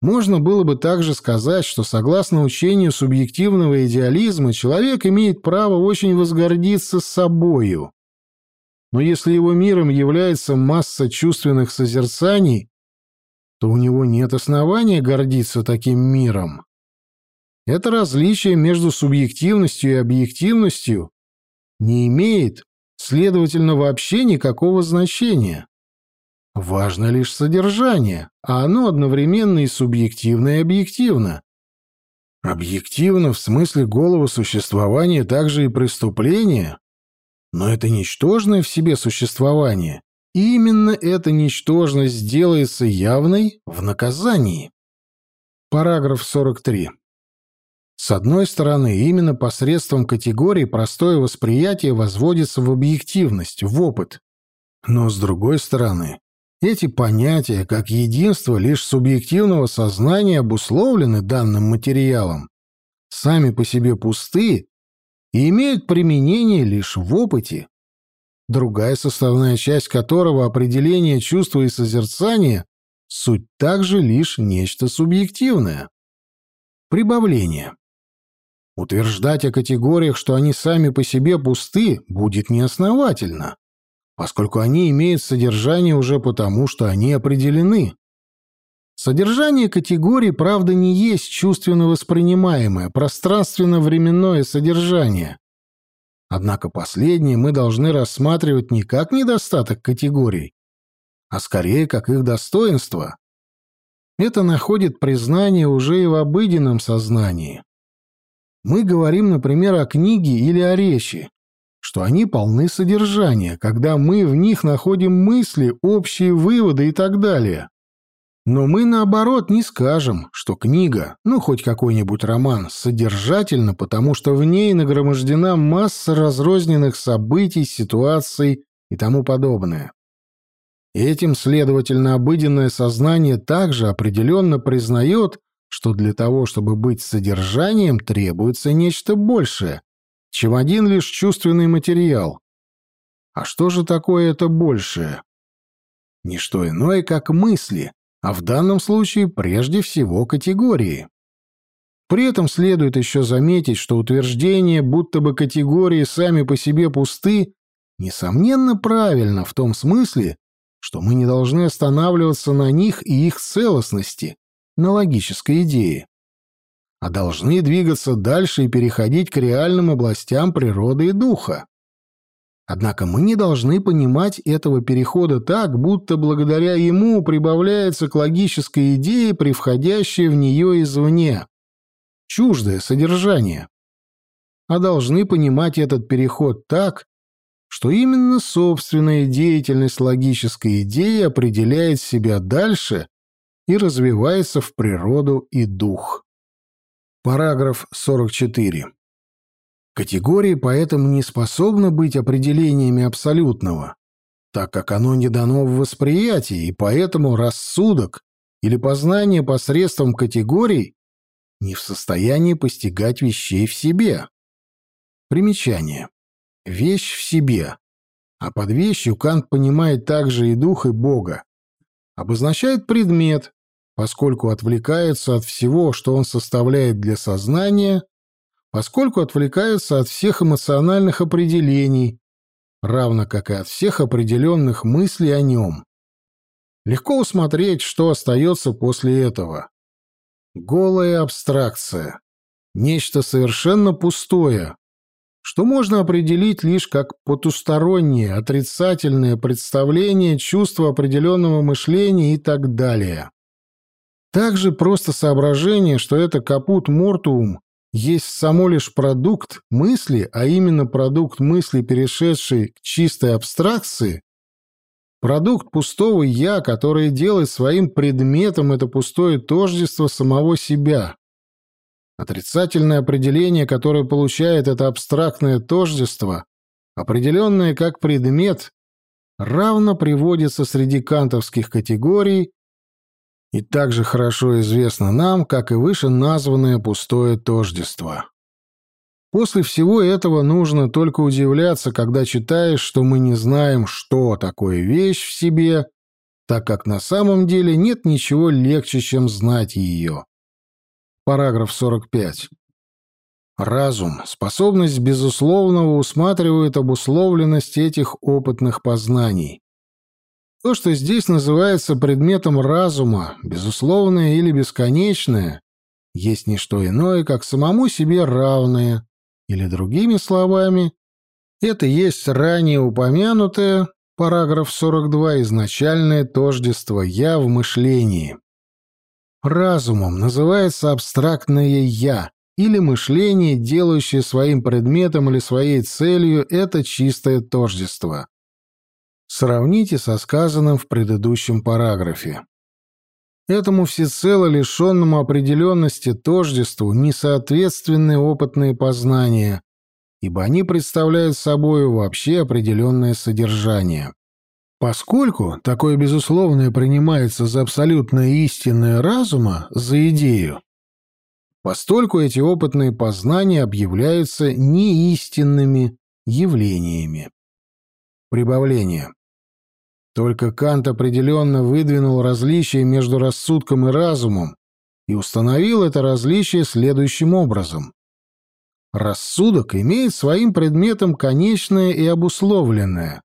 Можно было бы также сказать, что согласно учению субъективного идеализма человек имеет право очень возгордиться собою. Но если его миром является масса чувственных созерцаний, то у него нет основания гордиться таким миром. Это различие между субъективностью и объективностью не имеет, следовательно, вообще никакого значения. Важно лишь содержание, а оно одновременно и субъективно, и объективно. Объективно в смысле голого существования также и преступление, но это ничтожное в себе существование и именно эта ничтожность делается явной в наказании. Параграф 43. С одной стороны, именно посредством категории простое восприятие возводится в объективность, в опыт. Но с другой стороны, эти понятия, как единство лишь субъективного сознания, обусловлены данным материалом, сами по себе пусты и имеют применение лишь в опыте, другая составная часть которого определение чувства и созерцания суть также лишь нечто субъективное. Прибавление. Утверждать о категориях, что они сами по себе пусты, будет неосновательно, поскольку они имеют содержание уже потому, что они определены. Содержание категорий, правда, не есть чувственно воспринимаемое, пространственно-временное содержание, Однако последние мы должны рассматривать не как недостаток категорий, а скорее как их достоинство. Это находит признание уже и в обыденном сознании. Мы говорим, например, о книге или о речи, что они полны содержания, когда мы в них находим мысли, общие выводы и так далее. Но мы, наоборот, не скажем, что книга, ну, хоть какой-нибудь роман, содержательна, потому что в ней нагромождена масса разрозненных событий, ситуаций и тому подобное. Этим, следовательно, обыденное сознание также определенно признает, что для того, чтобы быть содержанием, требуется нечто большее, чем один лишь чувственный материал. А что же такое это большее? Ничто иное, как мысли, а в данном случае прежде всего категории. При этом следует еще заметить, что утверждение, будто бы категории сами по себе пусты, несомненно правильно в том смысле, что мы не должны останавливаться на них и их целостности, на логической идее, а должны двигаться дальше и переходить к реальным областям природы и духа. Однако мы не должны понимать этого перехода так, будто благодаря ему прибавляется к логической идее, превходящее в нее извне. Чуждое содержание. А должны понимать этот переход так, что именно собственная деятельность логической идеи определяет себя дальше и развивается в природу и дух. Параграф 44. Категории поэтому не способны быть определениями абсолютного, так как оно не дано в восприятии, и поэтому рассудок или познание посредством категорий не в состоянии постигать вещей в себе. Примечание. Вещь в себе. А под вещью Кант понимает также и дух, и Бога. Обозначает предмет, поскольку отвлекается от всего, что он составляет для сознания, поскольку отвлекаются от всех эмоциональных определений, равно как и от всех определенных мыслей о нем. Легко усмотреть, что остается после этого. Голая абстракция. Нечто совершенно пустое, что можно определить лишь как потустороннее, отрицательное представление, чувство определенного мышления и так далее. Также просто соображение, что это капут мортуум есть само лишь продукт мысли, а именно продукт мысли, перешедший к чистой абстракции, продукт пустого «я», который делает своим предметом это пустое тождество самого себя. Отрицательное определение, которое получает это абстрактное тождество, определенное как предмет, равно приводится среди кантовских категорий и также хорошо известно нам, как и выше названное пустое тождество. После всего этого нужно только удивляться, когда читаешь, что мы не знаем, что такое вещь в себе, так как на самом деле нет ничего легче, чем знать ее. Параграф 45. Разум, способность безусловного усматривает обусловленность этих опытных познаний. То, что здесь называется предметом разума, безусловное или бесконечное, есть не что иное, как самому себе равное, или другими словами, это есть ранее упомянутое, параграф 42, изначальное тождество «я» в мышлении. Разумом называется абстрактное «я», или мышление, делающее своим предметом или своей целью это чистое тождество. Сравните со сказанным в предыдущем параграфе. Этому всецело лишенному определенности тождеству несоответственны опытные познания, ибо они представляют собой вообще определенное содержание. Поскольку такое безусловное принимается за абсолютное истинное разума, за идею, постольку эти опытные познания объявляются неистинными явлениями. Прибавление. Только Кант определенно выдвинул различие между рассудком и разумом и установил это различие следующим образом. Рассудок имеет своим предметом конечное и обусловленное,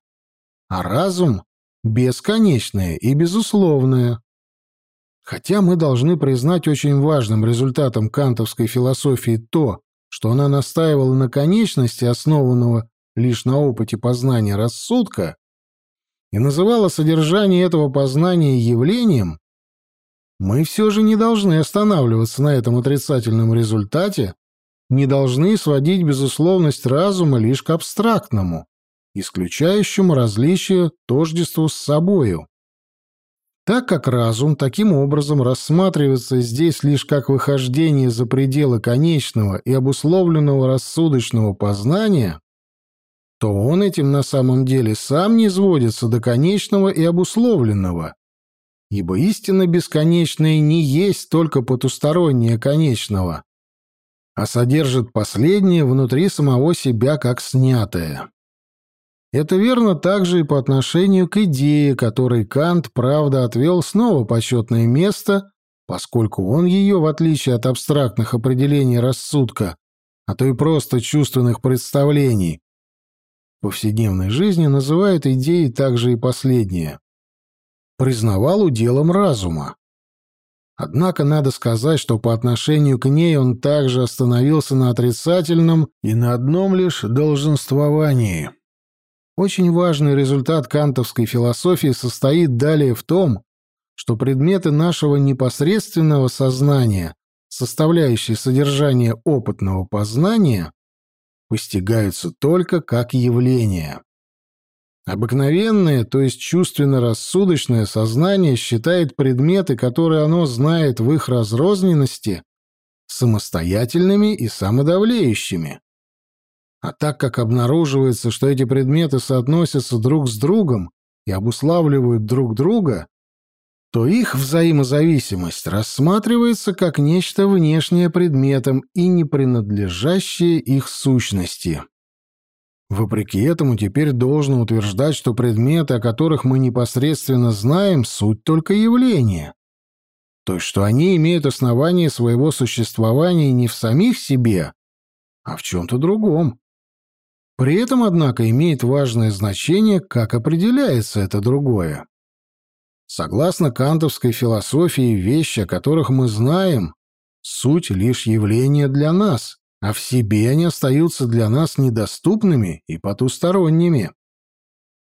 а разум — бесконечное и безусловное. Хотя мы должны признать очень важным результатом кантовской философии то, что она настаивала на конечности, основанного лишь на опыте познания рассудка, и называла содержание этого познания явлением, мы все же не должны останавливаться на этом отрицательном результате, не должны сводить безусловность разума лишь к абстрактному, исключающему различие тождеству с собою. Так как разум таким образом рассматривается здесь лишь как выхождение за пределы конечного и обусловленного рассудочного познания, то он этим на самом деле сам не сводится до конечного и обусловленного, ибо истина бесконечная не есть только потустороннее конечного, а содержит последнее внутри самого себя как снятое. Это верно также и по отношению к идее, которой Кант, правда, отвел снова почетное место, поскольку он ее, в отличие от абстрактных определений рассудка, а то и просто чувственных представлений, повседневной жизни называют идеей также и последнее. Признавал уделом разума. Однако надо сказать, что по отношению к ней он также остановился на отрицательном и на одном лишь долженствовании. Очень важный результат кантовской философии состоит далее в том, что предметы нашего непосредственного сознания, составляющие содержание опытного познания, постигаются только как явления. Обыкновенное, то есть чувственно-рассудочное сознание считает предметы, которые оно знает в их разрозненности, самостоятельными и самодавлеющими. А так как обнаруживается, что эти предметы соотносятся друг с другом и обуславливают друг друга, то их взаимозависимость рассматривается как нечто внешнее предметам и не принадлежащее их сущности. Вопреки этому теперь должно утверждать, что предметы, о которых мы непосредственно знаем, суть только явления. То есть, что они имеют основание своего существования не в самих себе, а в чем-то другом. При этом, однако, имеет важное значение, как определяется это другое. Согласно кантовской философии, вещи, о которых мы знаем, суть лишь явление для нас, а в себе они остаются для нас недоступными и потусторонними.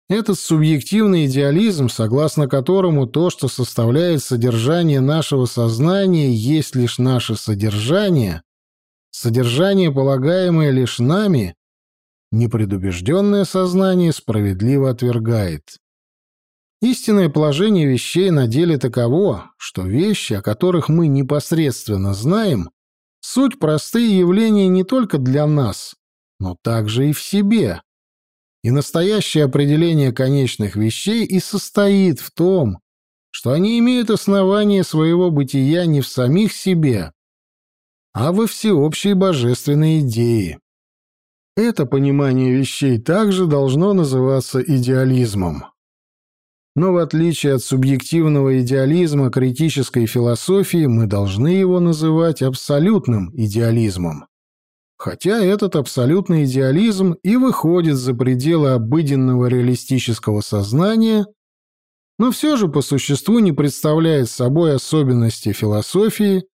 Этот субъективный идеализм, согласно которому то, что составляет содержание нашего сознания, есть лишь наше содержание, содержание, полагаемое лишь нами, непредубежденное сознание справедливо отвергает. Истинное положение вещей на деле таково, что вещи, о которых мы непосредственно знаем, суть простые явления не только для нас, но также и в себе. И настоящее определение конечных вещей и состоит в том, что они имеют основание своего бытия не в самих себе, а во всеобщей божественной идее. Это понимание вещей также должно называться идеализмом. Но в отличие от субъективного идеализма критической философии, мы должны его называть абсолютным идеализмом. Хотя этот абсолютный идеализм и выходит за пределы обыденного реалистического сознания, но все же по существу не представляет собой особенности философии,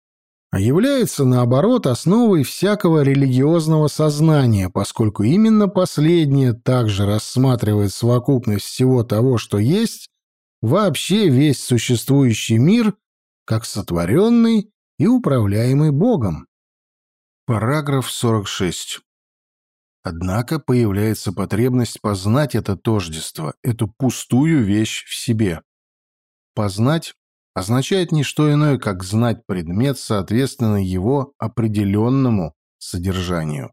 а является, наоборот, основой всякого религиозного сознания, поскольку именно последнее также рассматривает совокупность всего того, что есть, вообще весь существующий мир, как сотворенный и управляемый Богом. Параграф 46. Однако появляется потребность познать это тождество, эту пустую вещь в себе. Познать означает не что иное, как знать предмет, соответственно его определенному содержанию.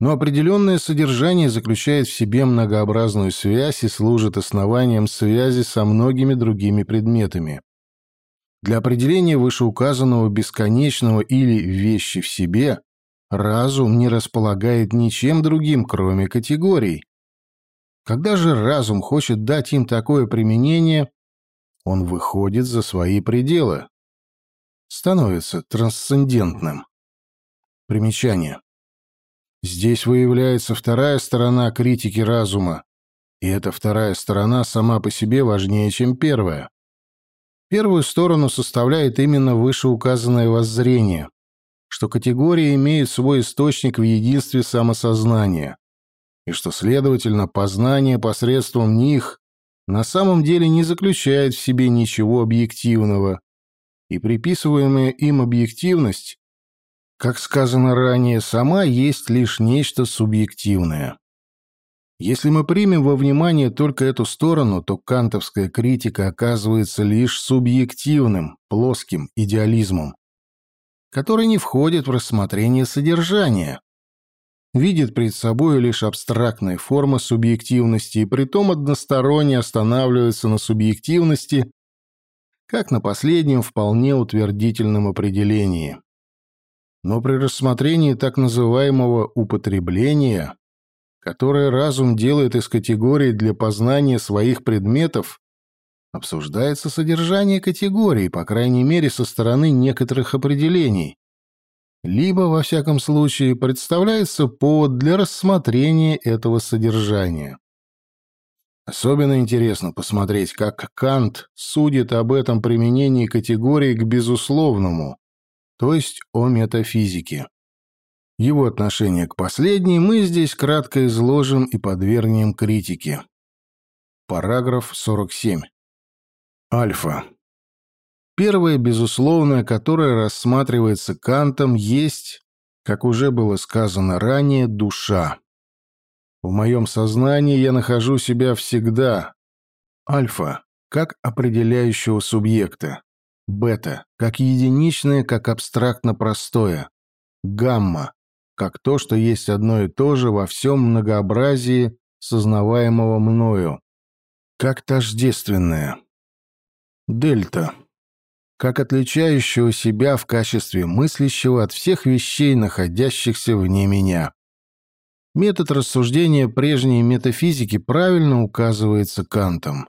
Но определенное содержание заключает в себе многообразную связь и служит основанием связи со многими другими предметами. Для определения вышеуказанного бесконечного или вещи в себе разум не располагает ничем другим, кроме категорий. Когда же разум хочет дать им такое применение, он выходит за свои пределы, становится трансцендентным. Примечание. Здесь выявляется вторая сторона критики разума, и эта вторая сторона сама по себе важнее, чем первая. Первую сторону составляет именно вышеуказанное воззрение, что категории имеют свой источник в единстве самосознания, и что, следовательно, познание посредством них на самом деле не заключает в себе ничего объективного, и приписываемая им объективность, как сказано ранее, сама есть лишь нечто субъективное. Если мы примем во внимание только эту сторону, то кантовская критика оказывается лишь субъективным, плоским идеализмом, который не входит в рассмотрение содержания, видит перед собой лишь абстрактные формы субъективности и притом односторонне останавливается на субъективности, как на последнем вполне утвердительном определении. Но при рассмотрении так называемого употребления которое разум делает из категорий для познания своих предметов, обсуждается содержание категории, по крайней мере, со стороны некоторых определений. Либо, во всяком случае, представляется повод для рассмотрения этого содержания. Особенно интересно посмотреть, как Кант судит об этом применении категории к безусловному, то есть о метафизике. Его отношение к последней мы здесь кратко изложим и подвергнем критике. Параграф 47. Альфа. Первое, безусловное, которое рассматривается Кантом, есть, как уже было сказано ранее, душа. В моем сознании я нахожу себя всегда. Альфа, как определяющего субъекта. Бета, как единичное, как абстрактно простое. Гамма, как то, что есть одно и то же во всем многообразии сознаваемого мною, как тождественное. Дельта. Как отличающего себя в качестве мыслящего от всех вещей, находящихся вне меня. Метод рассуждения прежней метафизики правильно указывается Кантом.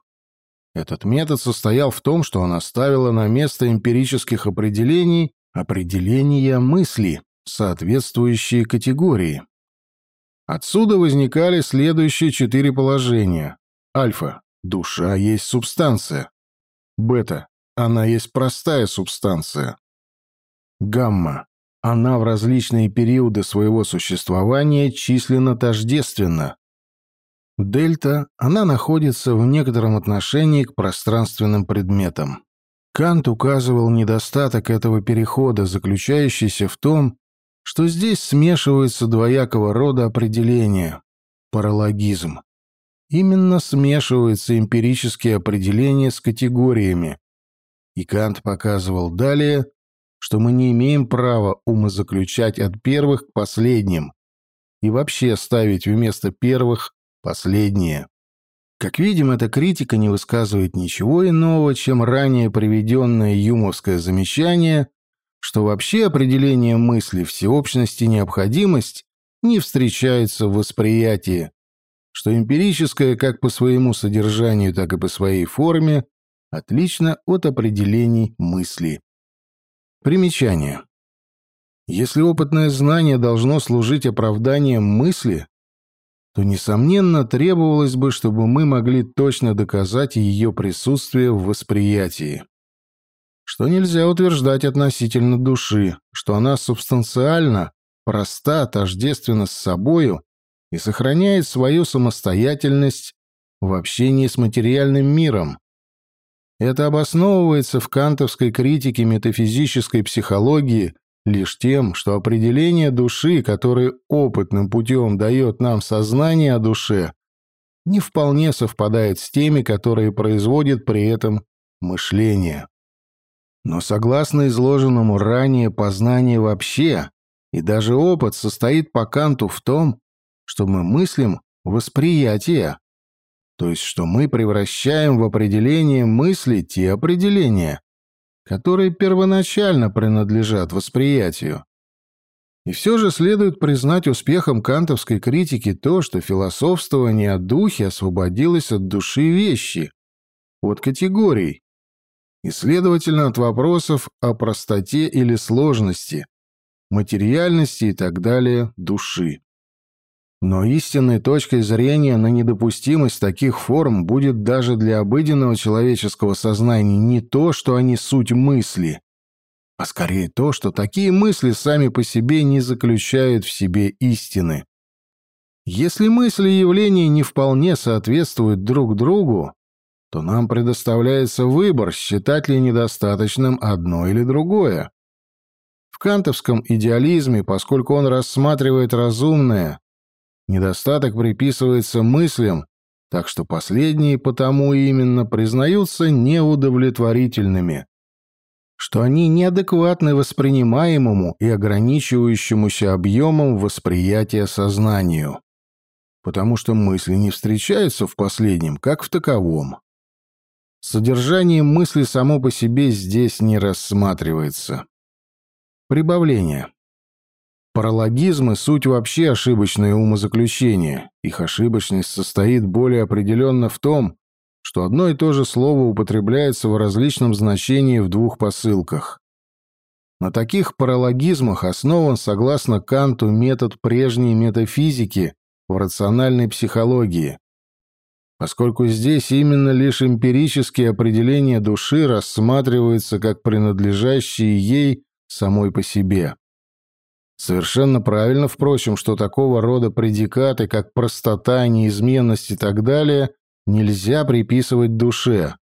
Этот метод состоял в том, что он оставила на место эмпирических определений определения мысли, соответствующие категории. Отсюда возникали следующие четыре положения. Альфа – душа есть субстанция. Бета – она есть простая субстанция. Гамма – она в различные периоды своего существования численно тождественна. Дельта – она находится в некотором отношении к пространственным предметам. Кант указывал недостаток этого перехода, заключающийся в том, что здесь смешиваются двоякого рода определения, паралогизм. Именно смешиваются эмпирические определения с категориями. И Кант показывал далее, что мы не имеем права умозаключать от первых к последним и вообще ставить вместо первых последние. Как видим, эта критика не высказывает ничего иного, чем ранее приведенное юмовское замечание, что вообще определение мысли всеобщности необходимость не встречается в восприятии, что эмпирическое как по своему содержанию, так и по своей форме отлично от определений мысли. Примечание. Если опытное знание должно служить оправданием мысли, то, несомненно, требовалось бы, чтобы мы могли точно доказать ее присутствие в восприятии. Что нельзя утверждать относительно души, что она субстанциально, проста, тождественна с собою и сохраняет свою самостоятельность в общении с материальным миром. Это обосновывается в кантовской критике метафизической психологии лишь тем, что определение души, которое опытным путем дает нам сознание о душе, не вполне совпадает с теми, которые производит при этом мышление. Но согласно изложенному ранее познание вообще и даже опыт состоит по Канту в том, что мы мыслим восприятие, то есть что мы превращаем в определение мысли те определения, которые первоначально принадлежат восприятию. И все же следует признать успехом кантовской критики то, что философствование о духе освободилось от души вещи, от категорий, и, следовательно, от вопросов о простоте или сложности, материальности и так далее души. Но истинной точкой зрения на недопустимость таких форм будет даже для обыденного человеческого сознания не то, что они суть мысли, а скорее то, что такие мысли сами по себе не заключают в себе истины. Если мысли и явления не вполне соответствуют друг другу, то нам предоставляется выбор, считать ли недостаточным одно или другое. В кантовском идеализме, поскольку он рассматривает разумное, Недостаток приписывается мыслям, так что последние потому именно признаются неудовлетворительными, что они неадекватны воспринимаемому и ограничивающемуся объемом восприятия сознанию, потому что мысли не встречаются в последнем, как в таковом. Содержание мысли само по себе здесь не рассматривается. Прибавление. Паралогизмы — суть вообще ошибочное умозаключение. Их ошибочность состоит более определенно в том, что одно и то же слово употребляется в различном значении в двух посылках. На таких паралогизмах основан, согласно Канту, метод прежней метафизики в рациональной психологии, поскольку здесь именно лишь эмпирические определения души рассматриваются как принадлежащие ей самой по себе. Совершенно правильно, впрочем, что такого рода предикаты, как простота, неизменность и так далее, нельзя приписывать душе.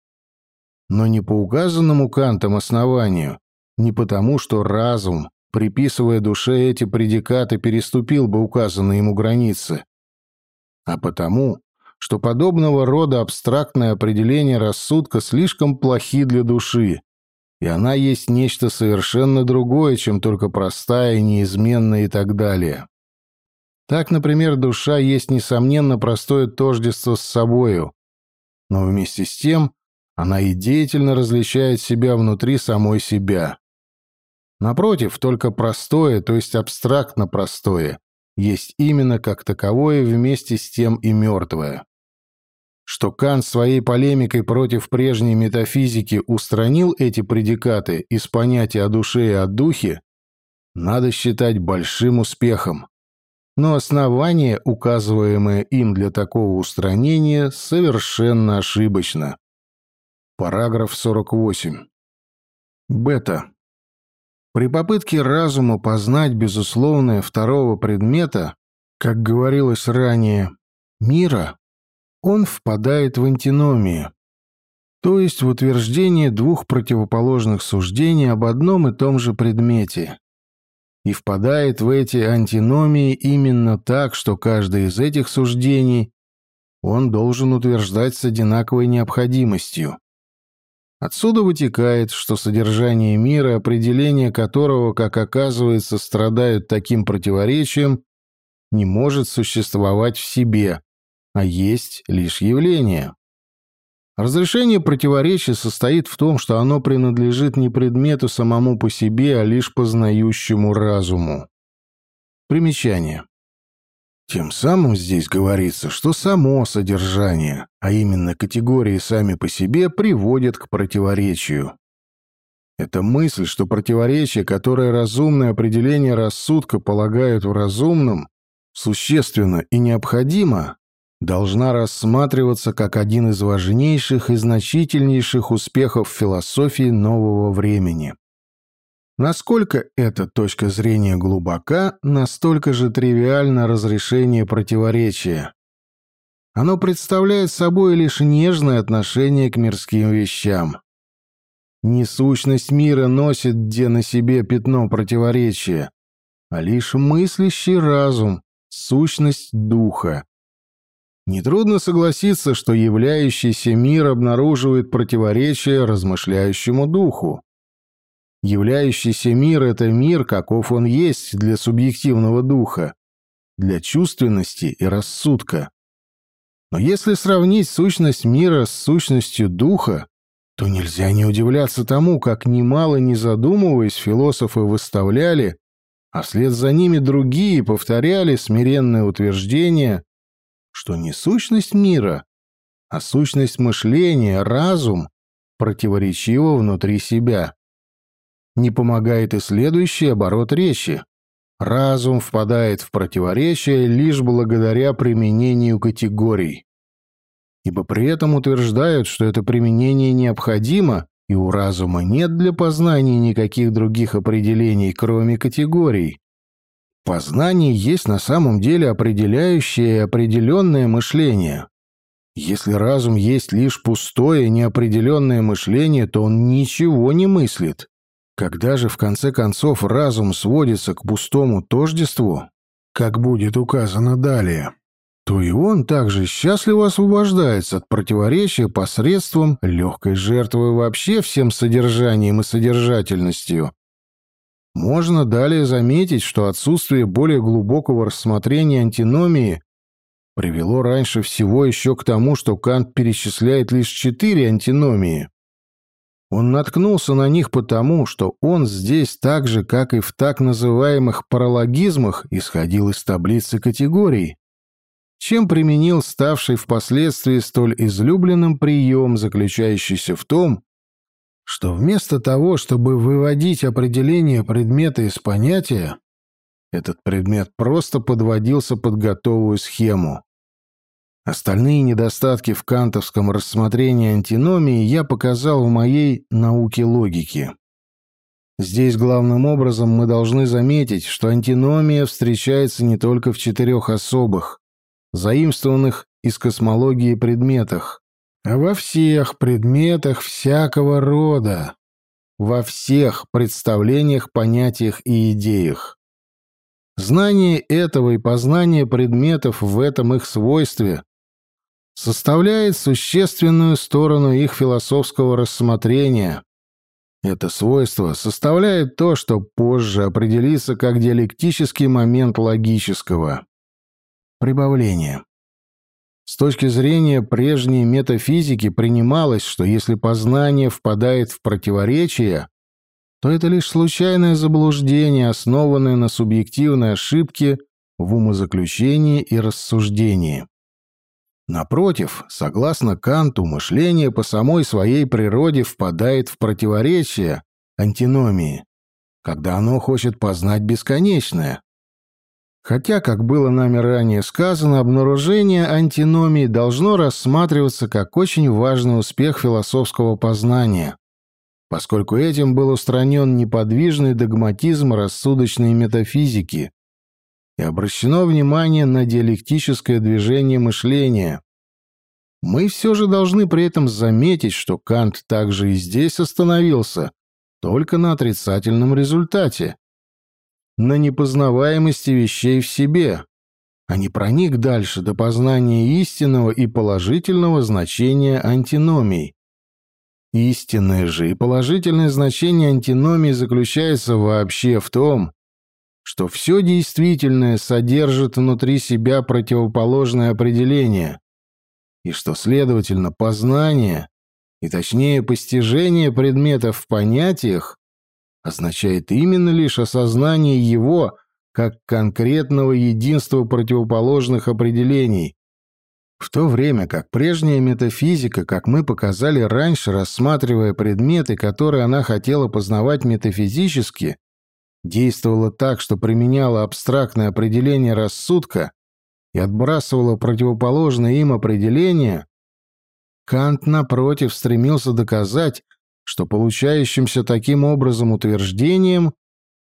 Но не по указанному Кантом основанию, не потому, что разум, приписывая душе эти предикаты, переступил бы указанные ему границы, а потому, что подобного рода абстрактное определение рассудка слишком плохи для души, и она есть нечто совершенно другое, чем только простая, неизменная и так далее. Так, например, душа есть, несомненно, простое тождество с собою, но вместе с тем она и деятельно различает себя внутри самой себя. Напротив, только простое, то есть абстрактно простое, есть именно как таковое вместе с тем и мертвое. Что Кант своей полемикой против прежней метафизики устранил эти предикаты из понятия о душе и о духе, надо считать большим успехом. Но основание, указываемое им для такого устранения, совершенно ошибочно. Параграф 48. Бета. При попытке разума познать безусловное второго предмета, как говорилось ранее, мира, он впадает в антиномию, то есть в утверждение двух противоположных суждений об одном и том же предмете, и впадает в эти антиномии именно так, что каждое из этих суждений он должен утверждать с одинаковой необходимостью. Отсюда вытекает, что содержание мира, определение которого, как оказывается, страдают таким противоречием, не может существовать в себе, а есть лишь явление. Разрешение противоречия состоит в том, что оно принадлежит не предмету самому по себе, а лишь познающему разуму. Примечание. Тем самым здесь говорится, что само содержание, а именно категории сами по себе, приводят к противоречию. Эта мысль, что противоречие, которое разумное определение рассудка полагают в разумном, существенно и необходимо, должна рассматриваться как один из важнейших и значительнейших успехов философии нового времени. Насколько эта точка зрения глубока, настолько же тривиально разрешение противоречия. Оно представляет собой лишь нежное отношение к мирским вещам. Не сущность мира носит где на себе пятно противоречия, а лишь мыслящий разум, сущность духа. Нетрудно согласиться, что являющийся мир обнаруживает противоречие размышляющему духу. Являющийся мир — это мир, каков он есть для субъективного духа, для чувственности и рассудка. Но если сравнить сущность мира с сущностью духа, то нельзя не удивляться тому, как немало не задумываясь философы выставляли, а вслед за ними другие повторяли смиренное утверждение, что не сущность мира, а сущность мышления, разум, противоречива внутри себя не помогает и следующий оборот речи. Разум впадает в противоречие лишь благодаря применению категорий. Ибо при этом утверждают, что это применение необходимо, и у разума нет для познания никаких других определений, кроме категорий. Познание есть на самом деле определяющее и определенное мышление. Если разум есть лишь пустое, неопределенное мышление, то он ничего не мыслит. Когда же в конце концов разум сводится к пустому тождеству, как будет указано далее, то и он также счастливо освобождается от противоречия посредством легкой жертвы вообще всем содержанием и содержательностью. Можно далее заметить, что отсутствие более глубокого рассмотрения антиномии привело раньше всего еще к тому, что Кант перечисляет лишь четыре антиномии. Он наткнулся на них потому, что он здесь так же, как и в так называемых паралогизмах, исходил из таблицы категорий, чем применил ставший впоследствии столь излюбленным прием, заключающийся в том, что вместо того, чтобы выводить определение предмета из понятия, этот предмет просто подводился под готовую схему. Остальные недостатки в кантовском рассмотрении антиномии я показал в моей «Науке логики». Здесь главным образом мы должны заметить, что антиномия встречается не только в четырех особых, заимствованных из космологии предметах, а во всех предметах всякого рода, во всех представлениях, понятиях и идеях. Знание этого и познание предметов в этом их свойстве составляет существенную сторону их философского рассмотрения. Это свойство составляет то, что позже определится как диалектический момент логического. Прибавление. С точки зрения прежней метафизики принималось, что если познание впадает в противоречие, то это лишь случайное заблуждение, основанное на субъективной ошибке в умозаключении и рассуждении. Напротив, согласно Канту, мышление по самой своей природе впадает в противоречие антиномии, когда оно хочет познать бесконечное. Хотя, как было нами ранее сказано, обнаружение антиномии должно рассматриваться как очень важный успех философского познания, поскольку этим был устранен неподвижный догматизм рассудочной метафизики, и обращено внимание на диалектическое движение мышления. Мы все же должны при этом заметить, что Кант также и здесь остановился, только на отрицательном результате, на непознаваемости вещей в себе, а не проник дальше до познания истинного и положительного значения антиномий. Истинное же и положительное значение антиномии заключается вообще в том, что все действительное содержит внутри себя противоположное определение, и что, следовательно, познание, и точнее постижение предметов в понятиях, означает именно лишь осознание его как конкретного единства противоположных определений, в то время как прежняя метафизика, как мы показали раньше, рассматривая предметы, которые она хотела познавать метафизически, действовала так, что применяла абстрактное определение рассудка и отбрасывала противоположные им определения, Кант, напротив, стремился доказать, что получающимся таким образом утверждением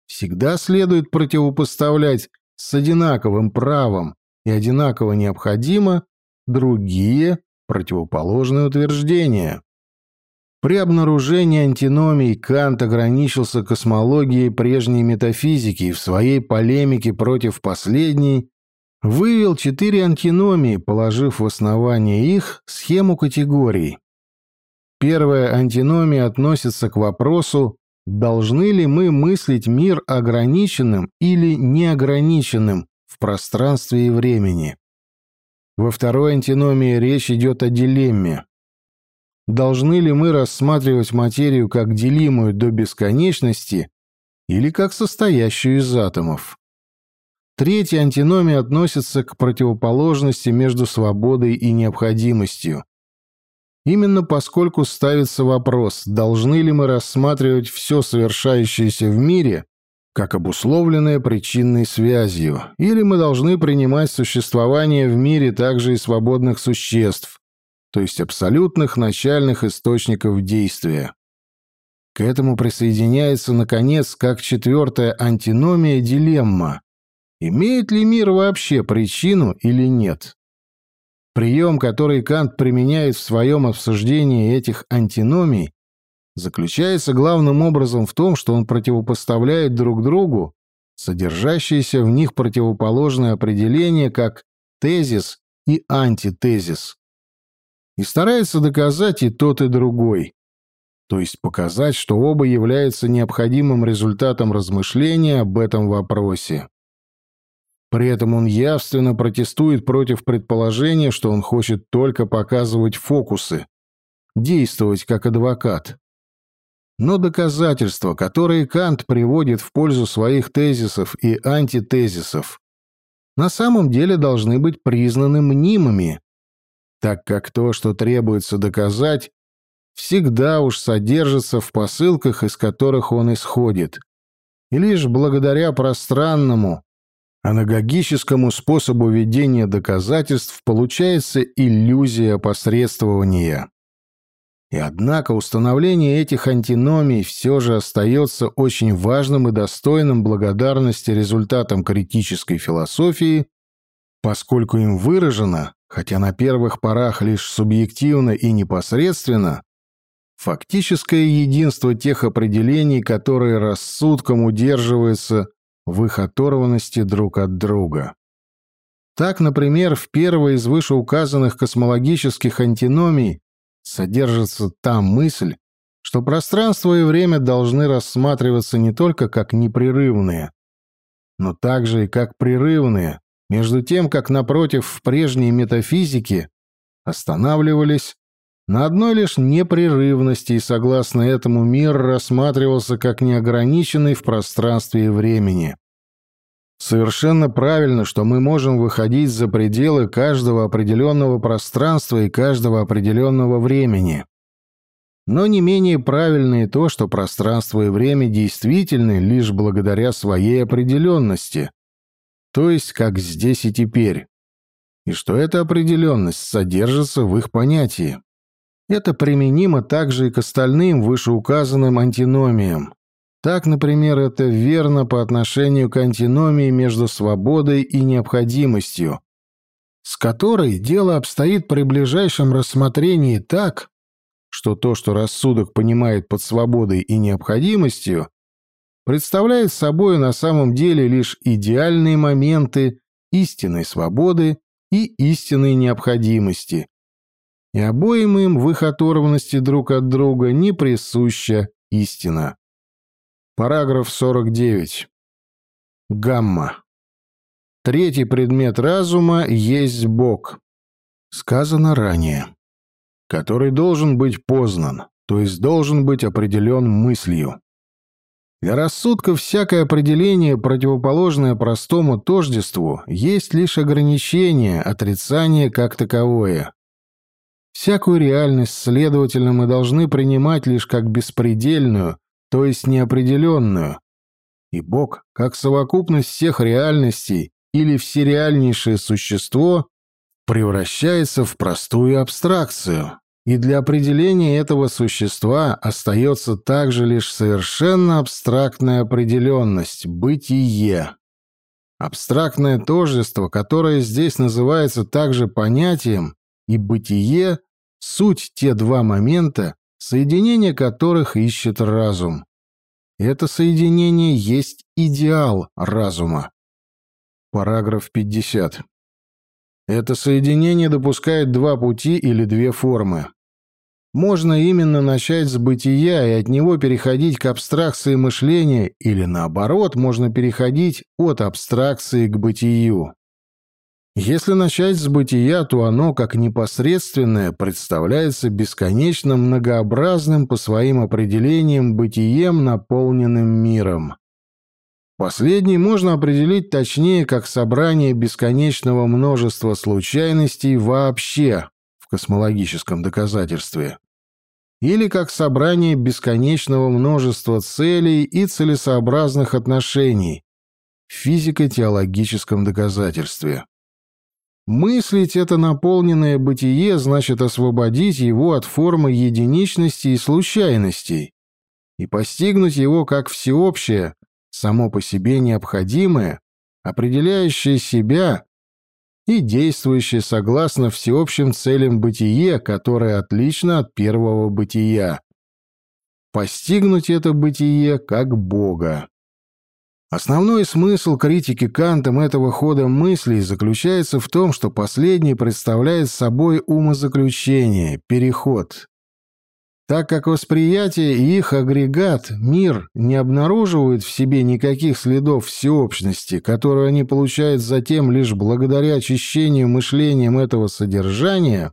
всегда следует противопоставлять с одинаковым правом и одинаково необходимо другие противоположные утверждения. При обнаружении антиномий Кант ограничился космологией прежней метафизики и в своей полемике против последней вывел четыре антиномии, положив в основание их схему категорий. Первая антиномия относится к вопросу, должны ли мы мыслить мир ограниченным или неограниченным в пространстве и времени. Во второй антиномии речь идет о дилемме. Должны ли мы рассматривать материю как делимую до бесконечности или как состоящую из атомов? Третья антиномия относится к противоположности между свободой и необходимостью. Именно поскольку ставится вопрос, должны ли мы рассматривать все совершающееся в мире как обусловленное причинной связью, или мы должны принимать существование в мире также и свободных существ, то есть абсолютных начальных источников действия. К этому присоединяется, наконец, как четвертая антиномия дилемма. Имеет ли мир вообще причину или нет? Прием, который Кант применяет в своем обсуждении этих антиномий, заключается главным образом в том, что он противопоставляет друг другу содержащиеся в них противоположные определения как тезис и антитезис. И старается доказать и тот, и другой. То есть показать, что оба являются необходимым результатом размышления об этом вопросе. При этом он явственно протестует против предположения, что он хочет только показывать фокусы, действовать как адвокат. Но доказательства, которые Кант приводит в пользу своих тезисов и антитезисов, на самом деле должны быть признаны мнимыми, так как то, что требуется доказать, всегда уж содержится в посылках, из которых он исходит. И лишь благодаря пространному, анагогическому способу ведения доказательств получается иллюзия посредствования. И однако установление этих антиномий все же остается очень важным и достойным благодарности результатам критической философии, поскольку им выражено, хотя на первых порах лишь субъективно и непосредственно, фактическое единство тех определений, которые рассудком удерживаются в их оторванности друг от друга. Так, например, в первой из вышеуказанных космологических антиномий содержится та мысль, что пространство и время должны рассматриваться не только как непрерывные, но также и как прерывные, между тем, как напротив в прежней метафизике останавливались на одной лишь непрерывности, и согласно этому мир рассматривался как неограниченный в пространстве и времени. Совершенно правильно, что мы можем выходить за пределы каждого определенного пространства и каждого определенного времени. Но не менее правильно и то, что пространство и время действительны лишь благодаря своей определенности, то есть как здесь и теперь, и что эта определенность содержится в их понятии. Это применимо также и к остальным вышеуказанным антиномиям, так, например, это верно по отношению к антиномии между свободой и необходимостью, с которой дело обстоит при ближайшем рассмотрении так, что то, что рассудок понимает под свободой и необходимостью, представляет собой на самом деле лишь идеальные моменты истинной свободы и истинной необходимости. И обоим им в их оторванности друг от друга не присуща истина. Параграф 49. Гамма. Третий предмет разума есть Бог. Сказано ранее. Который должен быть познан, то есть должен быть определен мыслью. Для рассудка всякое определение, противоположное простому тождеству, есть лишь ограничение, отрицание как таковое. Всякую реальность, следовательно, мы должны принимать лишь как беспредельную, то есть неопределенную. И Бог, как совокупность всех реальностей или всереальнейшее существо, превращается в простую абстракцию, и для определения этого существа остается также лишь совершенно абстрактная определенность – бытие. Абстрактное тождество, которое здесь называется также понятием, и бытие – суть те два момента, соединение которых ищет разум. Это соединение есть идеал разума. Параграф 50. Это соединение допускает два пути или две формы. Можно именно начать с бытия и от него переходить к абстракции мышления, или наоборот, можно переходить от абстракции к бытию. Если начать с бытия, то оно, как непосредственное, представляется бесконечно многообразным по своим определениям бытием, наполненным миром. Последний можно определить точнее как собрание бесконечного множества случайностей вообще в космологическом доказательстве, или как собрание бесконечного множества целей и целесообразных отношений в физико-теологическом доказательстве. Мыслить это наполненное бытие значит освободить его от формы единичности и случайностей и постигнуть его как всеобщее, само по себе необходимое, определяющее себя и действующее согласно всеобщим целям бытие, которое отлично от первого бытия. Постигнуть это бытие как Бога. Основной смысл критики Кантом этого хода мыслей заключается в том, что последний представляет собой умозаключение, переход, так как восприятие и их агрегат, мир, не обнаруживают в себе никаких следов всеобщности, которую они получают затем лишь благодаря очищению мышлением этого содержания,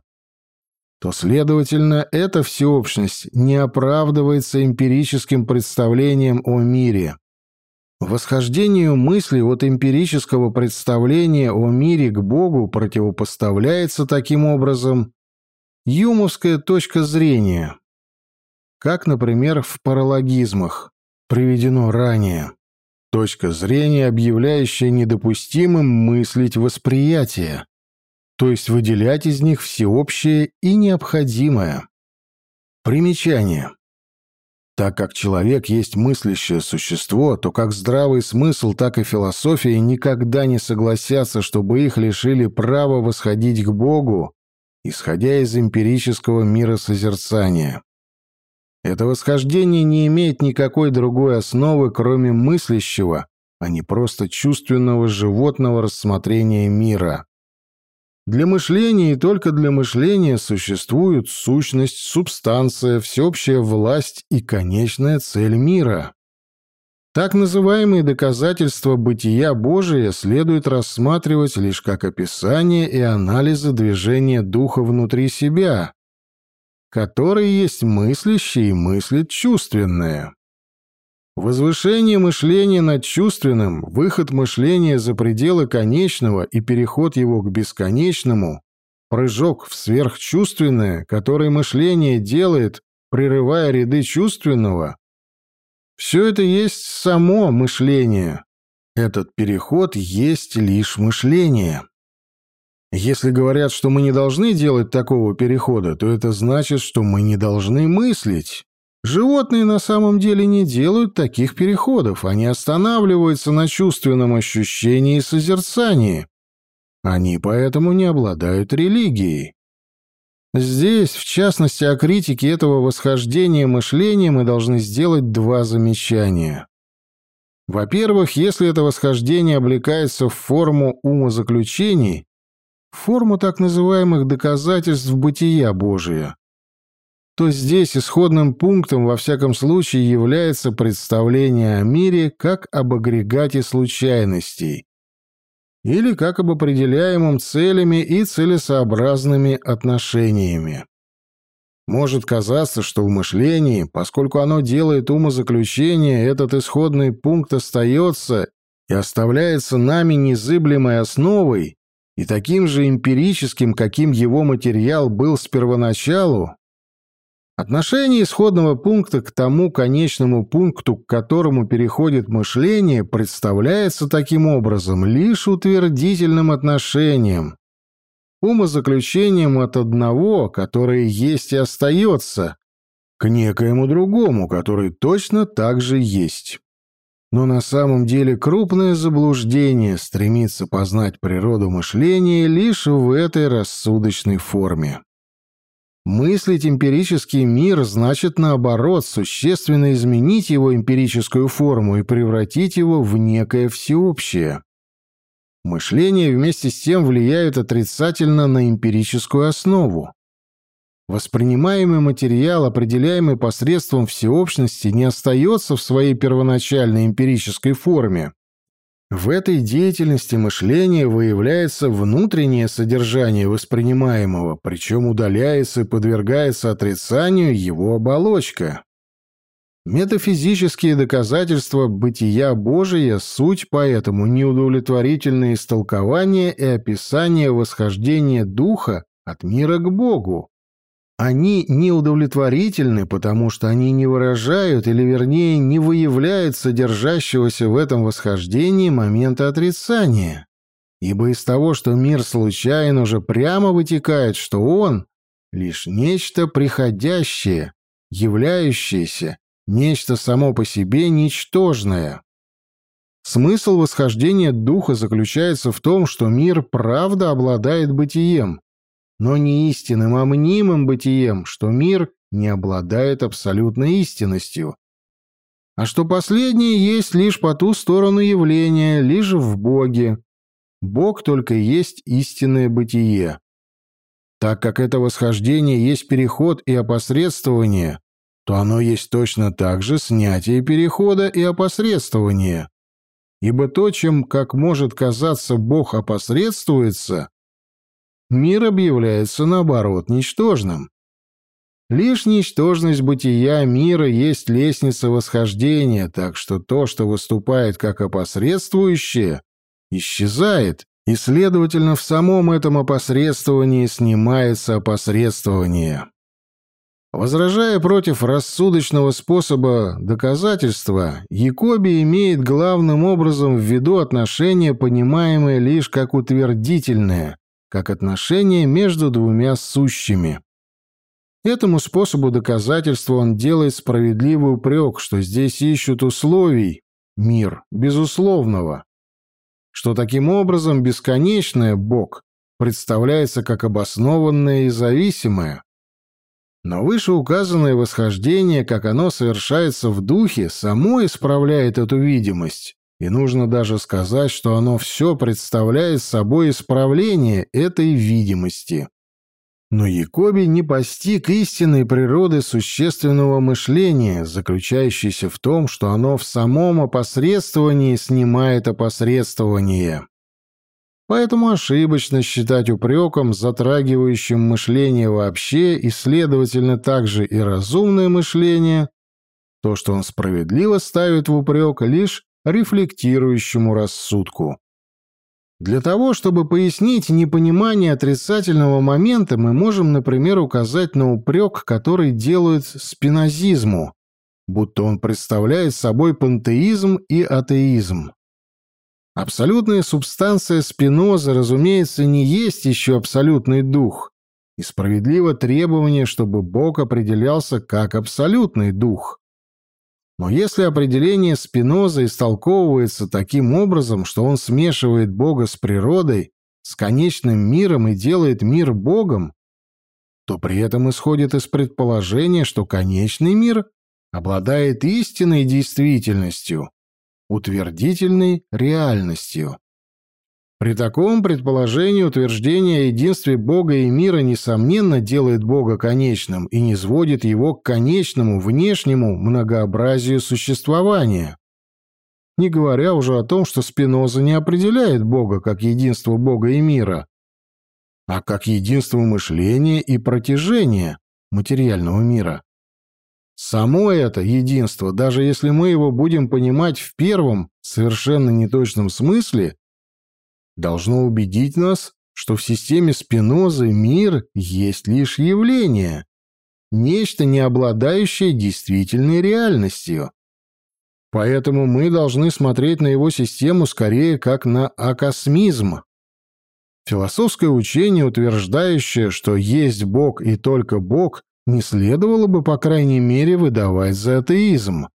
то, следовательно, эта всеобщность не оправдывается эмпирическим представлением о мире. Восхождению мысли от эмпирического представления о мире к Богу противопоставляется таким образом юмовская точка зрения, как, например, в паралогизмах, приведено ранее. Точка зрения, объявляющая недопустимым мыслить восприятие, то есть выделять из них всеобщее и необходимое. Примечание. Так как человек есть мыслящее существо, то как здравый смысл, так и философия никогда не согласятся, чтобы их лишили права восходить к Богу, исходя из эмпирического миросозерцания. Это восхождение не имеет никакой другой основы, кроме мыслящего, а не просто чувственного животного рассмотрения мира. Для мышления и только для мышления существуют сущность, субстанция, всеобщая власть и конечная цель мира. Так называемые доказательства бытия Божия следует рассматривать лишь как описание и анализы движения духа внутри себя, который есть мыслящее и мыслит чувственное. Возвышение мышления над чувственным, выход мышления за пределы конечного и переход его к бесконечному, прыжок в сверхчувственное, который мышление делает, прерывая ряды чувственного, все это есть само мышление. Этот переход есть лишь мышление. Если говорят, что мы не должны делать такого перехода, то это значит, что мы не должны мыслить. Животные на самом деле не делают таких переходов, они останавливаются на чувственном ощущении и созерцании. Они поэтому не обладают религией. Здесь, в частности, о критике этого восхождения мышления мы должны сделать два замечания. Во-первых, если это восхождение облекается в форму умозаключений, форму так называемых доказательств бытия Божия, то здесь исходным пунктом во всяком случае является представление о мире как об агрегате случайностей, или как об определяемом целями и целесообразными отношениями. Может казаться, что в мышлении, поскольку оно делает умозаключение, этот исходный пункт остается и оставляется нами незыблемой основой и таким же эмпирическим, каким его материал был с первоначалу, Отношение исходного пункта к тому конечному пункту, к которому переходит мышление, представляется таким образом лишь утвердительным отношением, умозаключением от одного, которое есть и остается, к некоему другому, который точно так же есть. Но на самом деле крупное заблуждение стремится познать природу мышления лишь в этой рассудочной форме. Мыслить эмпирический мир значит, наоборот, существенно изменить его эмпирическую форму и превратить его в некое всеобщее. Мышление вместе с тем влияет отрицательно на эмпирическую основу. Воспринимаемый материал, определяемый посредством всеобщности, не остается в своей первоначальной эмпирической форме, в этой деятельности мышления выявляется внутреннее содержание воспринимаемого, причем удаляется и подвергается отрицанию его оболочка. Метафизические доказательства бытия Божия – суть поэтому неудовлетворительное истолкование и описание восхождения Духа от мира к Богу, они неудовлетворительны, потому что они не выражают, или вернее, не выявляют содержащегося в этом восхождении момента отрицания. Ибо из того, что мир случайен, уже прямо вытекает, что он — лишь нечто приходящее, являющееся, нечто само по себе ничтожное. Смысл восхождения духа заключается в том, что мир правда обладает бытием, но не истинным, а мнимым бытием, что мир не обладает абсолютной истинностью, а что последнее есть лишь по ту сторону явления, лишь в Боге. Бог только есть истинное бытие. Так как это восхождение есть переход и опосредствование, то оно есть точно так же снятие перехода и опосредствование. Ибо то, чем, как может казаться, Бог опосредствуется, мир объявляется, наоборот, ничтожным. Лишь ничтожность бытия мира есть лестница восхождения, так что то, что выступает как опосредствующее, исчезает, и, следовательно, в самом этом опосредствовании снимается опосредствование. Возражая против рассудочного способа доказательства, Якоби имеет главным образом в виду отношение, понимаемое лишь как утвердительное, как отношение между двумя сущими. Этому способу доказательства он делает справедливый упрек, что здесь ищут условий, мир, безусловного, что таким образом бесконечное Бог представляется как обоснованное и зависимое. Но вышеуказанное восхождение, как оно совершается в духе, само исправляет эту видимость, и нужно даже сказать, что оно все представляет собой исправление этой видимости. Но Якоби не постиг истинной природы существенного мышления, заключающейся в том, что оно в самом опосредствовании снимает опосредствование. Поэтому ошибочно считать упреком, затрагивающим мышление вообще и, следовательно, также и разумное мышление, то, что он справедливо ставит в упрек лишь рефлектирующему рассудку. Для того, чтобы пояснить непонимание отрицательного момента, мы можем, например, указать на упрек, который делают спинозизму, будто он представляет собой пантеизм и атеизм. Абсолютная субстанция спиноза, разумеется, не есть еще абсолютный дух, и справедливо требование, чтобы Бог определялся как абсолютный дух. Но если определение Спиноза истолковывается таким образом, что он смешивает Бога с природой, с конечным миром и делает мир Богом, то при этом исходит из предположения, что конечный мир обладает истинной действительностью, утвердительной реальностью. При таком предположении утверждение о единстве Бога и мира несомненно делает Бога конечным и не сводит его к конечному внешнему многообразию существования. не говоря уже о том, что Спиноза не определяет Бога как единство Бога и мира, а как единство мышления и протяжения материального мира. Само это единство, даже если мы его будем понимать в первом, совершенно неточном смысле, должно убедить нас, что в системе Спинозы мир есть лишь явление, нечто, не обладающее действительной реальностью. Поэтому мы должны смотреть на его систему скорее как на акосмизм. Философское учение, утверждающее, что есть Бог и только Бог, не следовало бы, по крайней мере, выдавать за атеизм.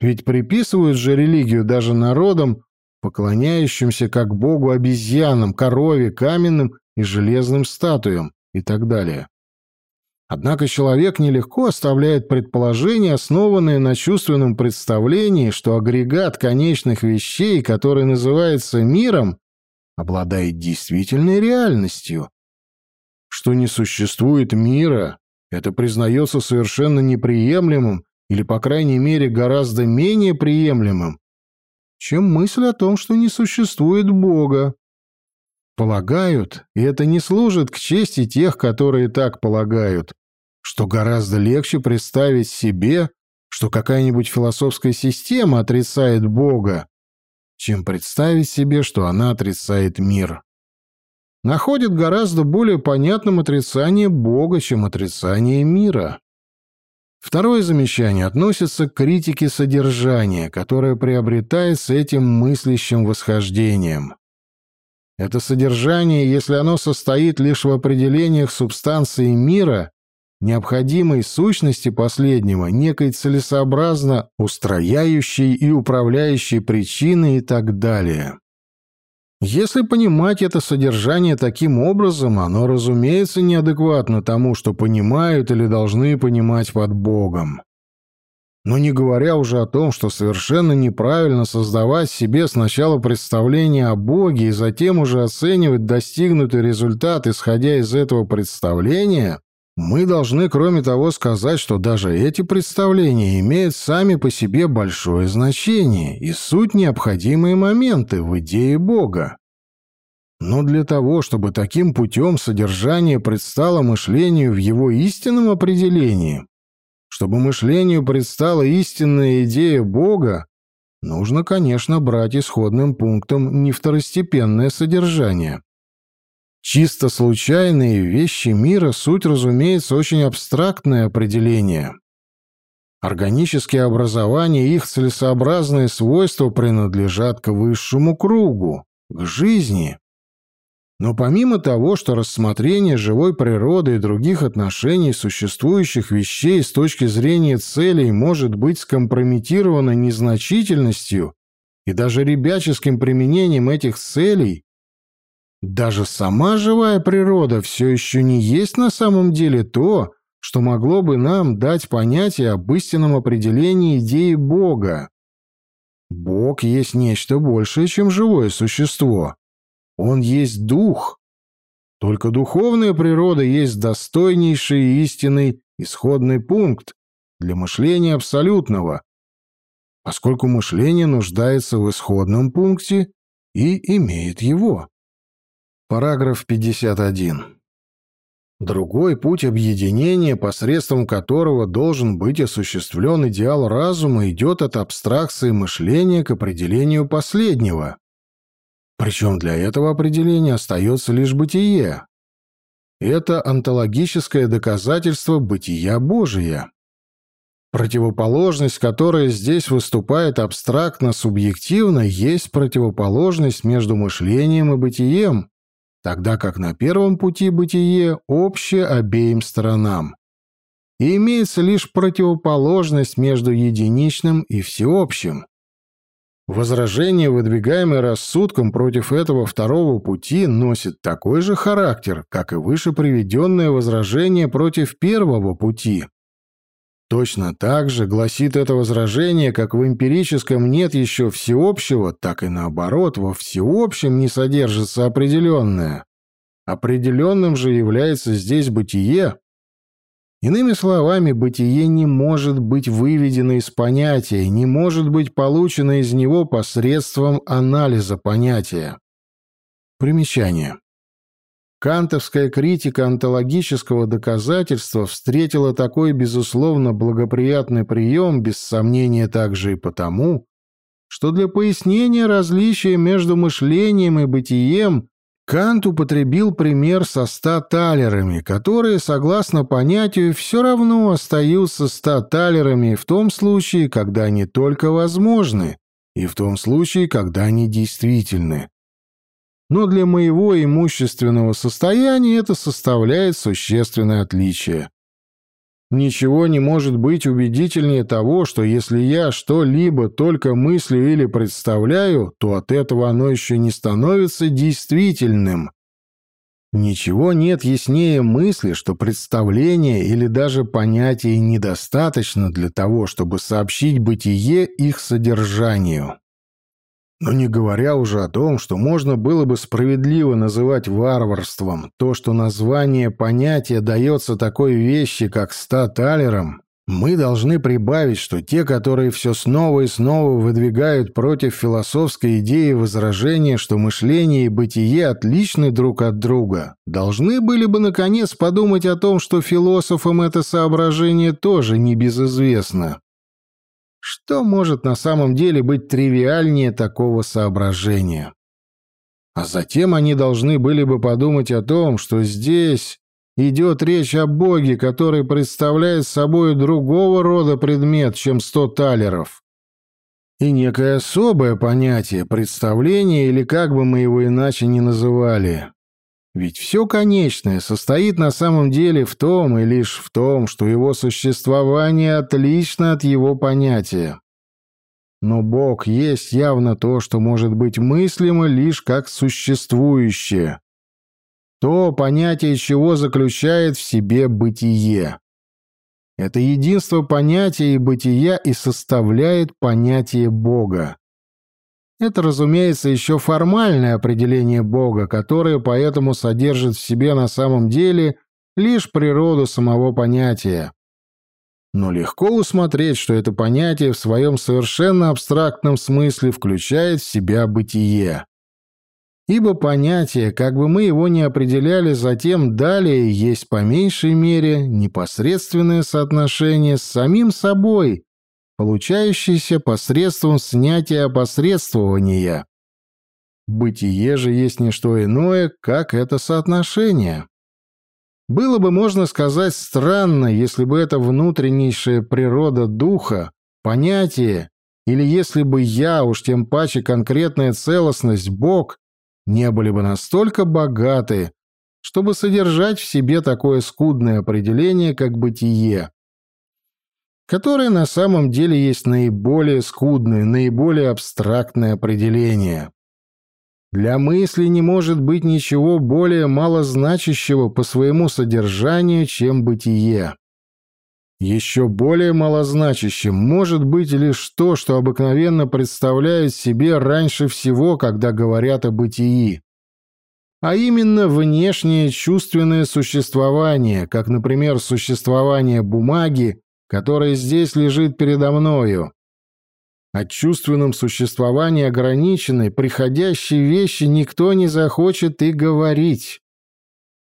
Ведь приписывают же религию даже народам, поклоняющимся как Богу обезьянам, корове, каменным и железным статуям и так далее. Однако человек нелегко оставляет предположения, основанные на чувственном представлении, что агрегат конечных вещей, который называется миром, обладает действительной реальностью. Что не существует мира, это признается совершенно неприемлемым или, по крайней мере, гораздо менее приемлемым, чем мысль о том, что не существует Бога. Полагают, и это не служит к чести тех, которые так полагают, что гораздо легче представить себе, что какая-нибудь философская система отрицает Бога, чем представить себе, что она отрицает мир. Находят гораздо более понятным отрицание Бога, чем отрицание мира. Второе замечание относится к критике содержания, которое приобретает с этим мыслящим восхождением. Это содержание, если оно состоит лишь в определениях субстанции мира, необходимой сущности последнего, некой целесообразно устрояющей и управляющей причины и так далее. Если понимать это содержание таким образом, оно, разумеется, неадекватно тому, что понимают или должны понимать под Богом. Но не говоря уже о том, что совершенно неправильно создавать себе сначала представление о Боге и затем уже оценивать достигнутый результат, исходя из этого представления, мы должны, кроме того, сказать, что даже эти представления имеют сами по себе большое значение и суть необходимые моменты в идее Бога. Но для того, чтобы таким путем содержание предстало мышлению в его истинном определении, чтобы мышлению предстала истинная идея Бога, нужно, конечно, брать исходным пунктом не второстепенное содержание, Чисто случайные вещи мира — суть, разумеется, очень абстрактное определение. Органические образования и их целесообразные свойства принадлежат к высшему кругу, к жизни. Но помимо того, что рассмотрение живой природы и других отношений существующих вещей с точки зрения целей может быть скомпрометировано незначительностью и даже ребяческим применением этих целей, даже сама живая природа все еще не есть на самом деле то, что могло бы нам дать понятие об истинном определении идеи Бога. Бог есть нечто большее, чем живое существо. Он есть дух. Только духовная природа есть достойнейший истинный исходный пункт для мышления абсолютного, поскольку мышление нуждается в исходном пункте и имеет его. Параграф 51. Другой путь объединения, посредством которого должен быть осуществлен идеал разума, идет от абстракции мышления к определению последнего. Причем для этого определения остается лишь бытие. Это онтологическое доказательство бытия Божия. Противоположность, которая здесь выступает абстрактно-субъективно, есть противоположность между мышлением и бытием, тогда как на первом пути бытие общее обеим сторонам. И имеется лишь противоположность между единичным и всеобщим. Возражение, выдвигаемое рассудком против этого второго пути, носит такой же характер, как и выше приведенное возражение против первого пути. Точно так же гласит это возражение, как в эмпирическом нет еще всеобщего, так и наоборот, во всеобщем не содержится определенное. Определенным же является здесь бытие. Иными словами, бытие не может быть выведено из понятия, не может быть получено из него посредством анализа понятия. Примечание. Кантовская критика онтологического доказательства встретила такой, безусловно, благоприятный прием, без сомнения также и потому, что для пояснения различия между мышлением и бытием Кант употребил пример со ста талерами, которые, согласно понятию, все равно остаются ста талерами в том случае, когда они только возможны, и в том случае, когда они действительны. Но для моего имущественного состояния это составляет существенное отличие. Ничего не может быть убедительнее того, что если я что-либо только мыслю или представляю, то от этого оно еще не становится действительным. Ничего нет яснее мысли, что представление или даже понятие недостаточно для того, чтобы сообщить бытие их содержанию. Но не говоря уже о том, что можно было бы справедливо называть варварством то, что название понятия дается такой вещи, как ста талерам, мы должны прибавить, что те, которые все снова и снова выдвигают против философской идеи возражения, что мышление и бытие отличны друг от друга, должны были бы наконец подумать о том, что философам это соображение тоже небезызвестно. Что может на самом деле быть тривиальнее такого соображения? А затем они должны были бы подумать о том, что здесь идет речь о Боге, который представляет собой другого рода предмет, чем сто талеров. И некое особое понятие, представление или как бы мы его иначе ни называли. Ведь все конечное состоит на самом деле в том и лишь в том, что его существование отлично от его понятия. Но Бог есть явно то, что может быть мыслимо лишь как существующее. То понятие, чего заключает в себе бытие. Это единство понятия и бытия и составляет понятие Бога. Это, разумеется, еще формальное определение Бога, которое поэтому содержит в себе на самом деле лишь природу самого понятия. Но легко усмотреть, что это понятие в своем совершенно абстрактном смысле включает в себя бытие. Ибо понятие, как бы мы его ни определяли затем далее, есть по меньшей мере непосредственное соотношение с самим собой, получающийся посредством снятия опосредствования. Бытие же есть не что иное, как это соотношение. Было бы, можно сказать, странно, если бы эта внутреннейшая природа духа, понятие, или если бы я, уж тем паче конкретная целостность, Бог, не были бы настолько богаты, чтобы содержать в себе такое скудное определение, как бытие, которое на самом деле есть наиболее скудное, наиболее абстрактное определение. Для мысли не может быть ничего более малозначащего по своему содержанию, чем бытие. Еще более малозначащим может быть лишь то, что обыкновенно представляют себе раньше всего, когда говорят о бытии. А именно внешнее чувственное существование, как, например, существование бумаги которая здесь лежит передо мною. О чувственном существовании ограниченной, приходящей вещи никто не захочет и говорить.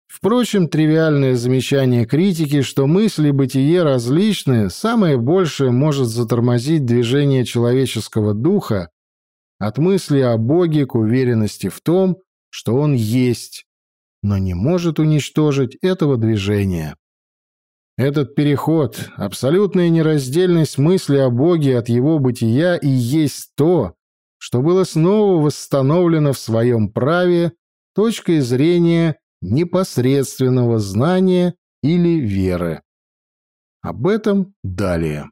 Впрочем, тривиальное замечание критики, что мысли бытие различны, самое большее может затормозить движение человеческого духа от мысли о Боге к уверенности в том, что Он есть, но не может уничтожить этого движения. Этот переход, абсолютная нераздельность мысли о Боге от его бытия и есть то, что было снова восстановлено в своем праве точкой зрения непосредственного знания или веры. Об этом далее.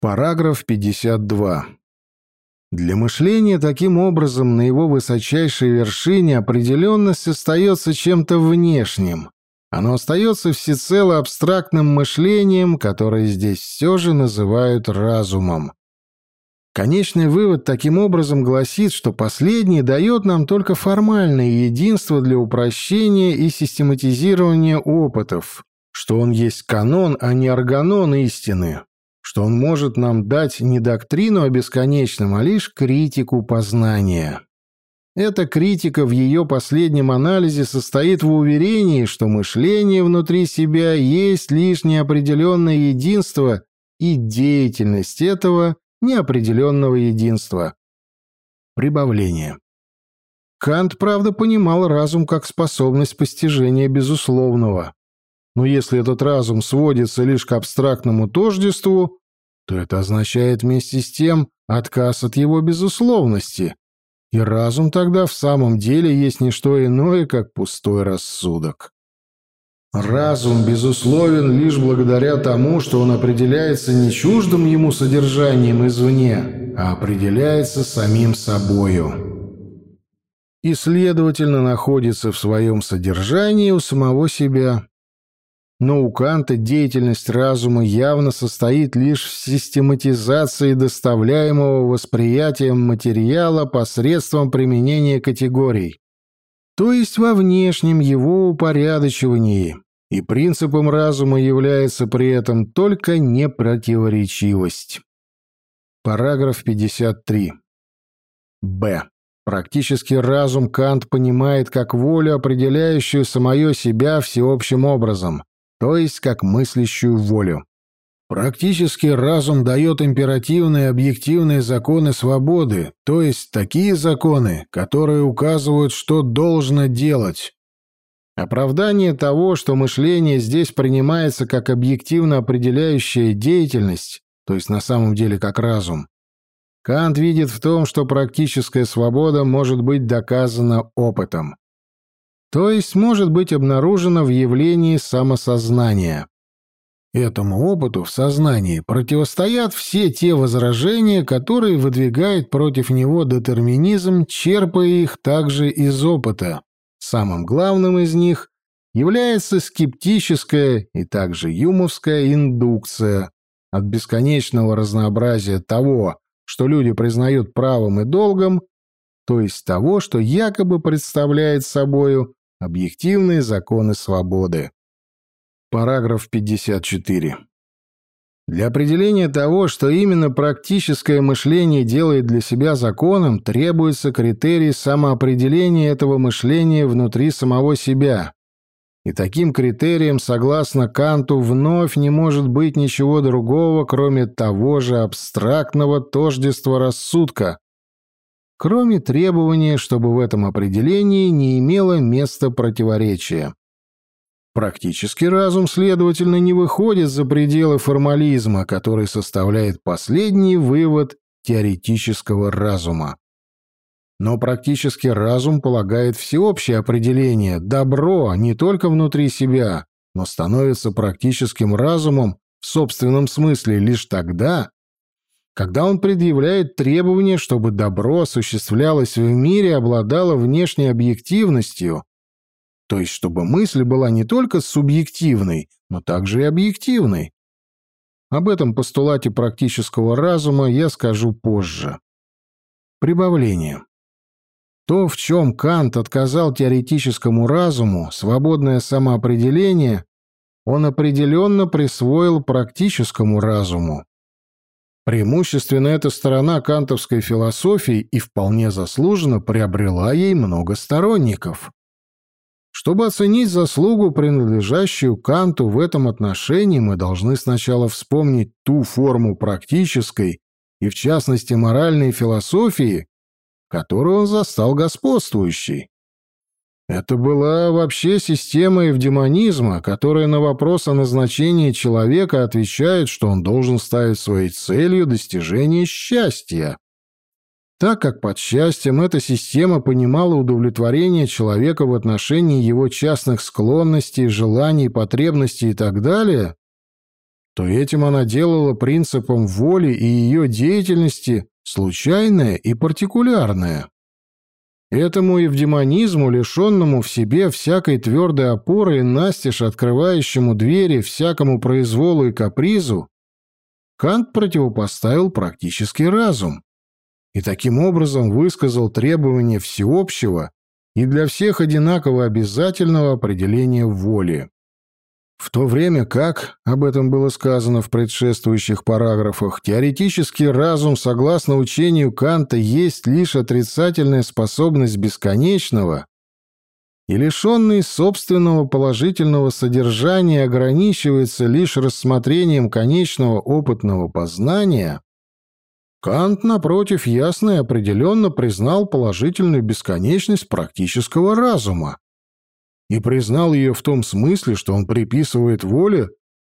Параграф 52. Для мышления таким образом на его высочайшей вершине определенность остается чем-то внешним, оно остается всецело абстрактным мышлением, которое здесь все же называют разумом. Конечный вывод таким образом гласит, что последний дает нам только формальное единство для упрощения и систематизирования опытов, что он есть канон, а не органон истины, что он может нам дать не доктрину о бесконечном, а лишь критику познания. Эта критика в ее последнем анализе состоит в уверении, что мышление внутри себя есть лишь неопределенное единство и деятельность этого неопределенного единства. Прибавление. Кант, правда, понимал разум как способность постижения безусловного. Но если этот разум сводится лишь к абстрактному тождеству, то это означает вместе с тем отказ от его безусловности, и разум тогда в самом деле есть не что иное, как пустой рассудок. Разум безусловен лишь благодаря тому, что он определяется не чуждым ему содержанием извне, а определяется самим собою. И, следовательно, находится в своем содержании у самого себя. Но у Канта деятельность разума явно состоит лишь в систематизации доставляемого восприятием материала посредством применения категорий, то есть во внешнем его упорядочивании, и принципом разума является при этом только непротиворечивость. Параграф 53. Б. Практически разум Кант понимает как волю, определяющую самое себя всеобщим образом, то есть как мыслящую волю. Практически разум дает императивные объективные законы свободы, то есть такие законы, которые указывают, что должно делать. Оправдание того, что мышление здесь принимается как объективно определяющая деятельность, то есть на самом деле как разум, Кант видит в том, что практическая свобода может быть доказана опытом то есть может быть обнаружено в явлении самосознания. Этому опыту в сознании противостоят все те возражения, которые выдвигает против него детерминизм, черпая их также из опыта. Самым главным из них является скептическая и также юмовская индукция от бесконечного разнообразия того, что люди признают правом и долгом, то есть того, что якобы представляет собою Объективные законы свободы. Параграф 54. Для определения того, что именно практическое мышление делает для себя законом, требуется критерий самоопределения этого мышления внутри самого себя. И таким критерием, согласно Канту, вновь не может быть ничего другого, кроме того же абстрактного тождества рассудка, кроме требования, чтобы в этом определении не имело места противоречия. Практический разум, следовательно, не выходит за пределы формализма, который составляет последний вывод теоретического разума. Но практический разум полагает всеобщее определение «добро» не только внутри себя, но становится практическим разумом в собственном смысле лишь тогда, когда он предъявляет требование, чтобы добро осуществлялось в мире и обладало внешней объективностью, то есть чтобы мысль была не только субъективной, но также и объективной. Об этом постулате практического разума я скажу позже. Прибавление. То, в чем Кант отказал теоретическому разуму, свободное самоопределение, он определенно присвоил практическому разуму. Преимущественно эта сторона кантовской философии и вполне заслуженно приобрела ей много сторонников. Чтобы оценить заслугу, принадлежащую Канту в этом отношении, мы должны сначала вспомнить ту форму практической и, в частности, моральной философии, которую он застал господствующей. Это была вообще система эвдемонизма, которая на вопрос о назначении человека отвечает, что он должен ставить своей целью достижение счастья. Так как под счастьем эта система понимала удовлетворение человека в отношении его частных склонностей, желаний, потребностей и так далее, то этим она делала принципом воли и ее деятельности случайное и партикулярное. Этому евдемонизму, лишенному в себе всякой твердой опоры и настежь открывающему двери всякому произволу и капризу, Кант противопоставил практический разум и таким образом высказал требование всеобщего и для всех одинаково обязательного определения воли. В то время как, об этом было сказано в предшествующих параграфах, теоретический разум, согласно учению Канта, есть лишь отрицательная способность бесконечного и лишенный собственного положительного содержания ограничивается лишь рассмотрением конечного опытного познания, Кант, напротив, ясно и определенно признал положительную бесконечность практического разума и признал ее в том смысле, что он приписывает воле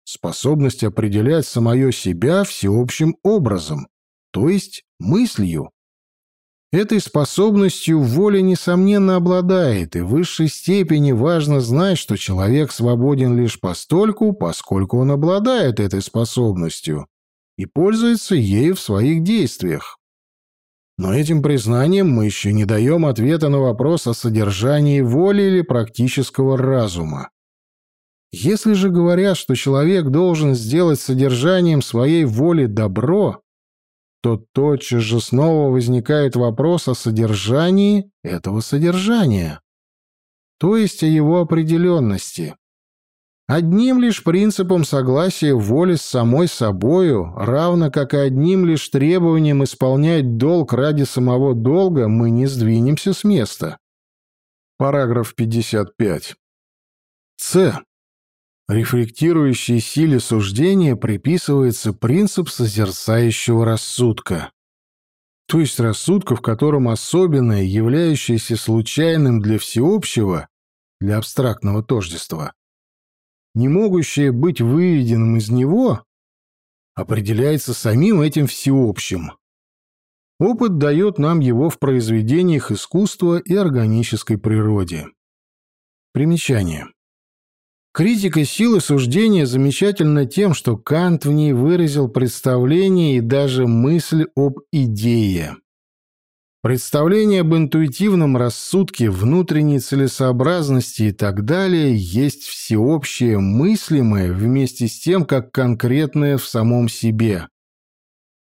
способность определять самое себя всеобщим образом, то есть мыслью. Этой способностью воля, несомненно, обладает, и в высшей степени важно знать, что человек свободен лишь постольку, поскольку он обладает этой способностью и пользуется ею в своих действиях. Но этим признанием мы еще не даем ответа на вопрос о содержании воли или практического разума. Если же говорят, что человек должен сделать содержанием своей воли добро, то тотчас же снова возникает вопрос о содержании этого содержания, то есть о его определенности. Одним лишь принципом согласия воли с самой собою, равно как и одним лишь требованием исполнять долг ради самого долга, мы не сдвинемся с места. Параграф 55. С. Рефлектирующей силе суждения приписывается принцип созерцающего рассудка. То есть рассудка, в котором особенное, являющееся случайным для всеобщего, для абстрактного тождества, не могущее быть выведенным из него, определяется самим этим всеобщим. Опыт дает нам его в произведениях искусства и органической природе. Примечание. Критика силы суждения замечательна тем, что Кант в ней выразил представление и даже мысль об идее. Представление об интуитивном рассудке, внутренней целесообразности и так далее есть всеобщее мыслимое вместе с тем, как конкретное в самом себе.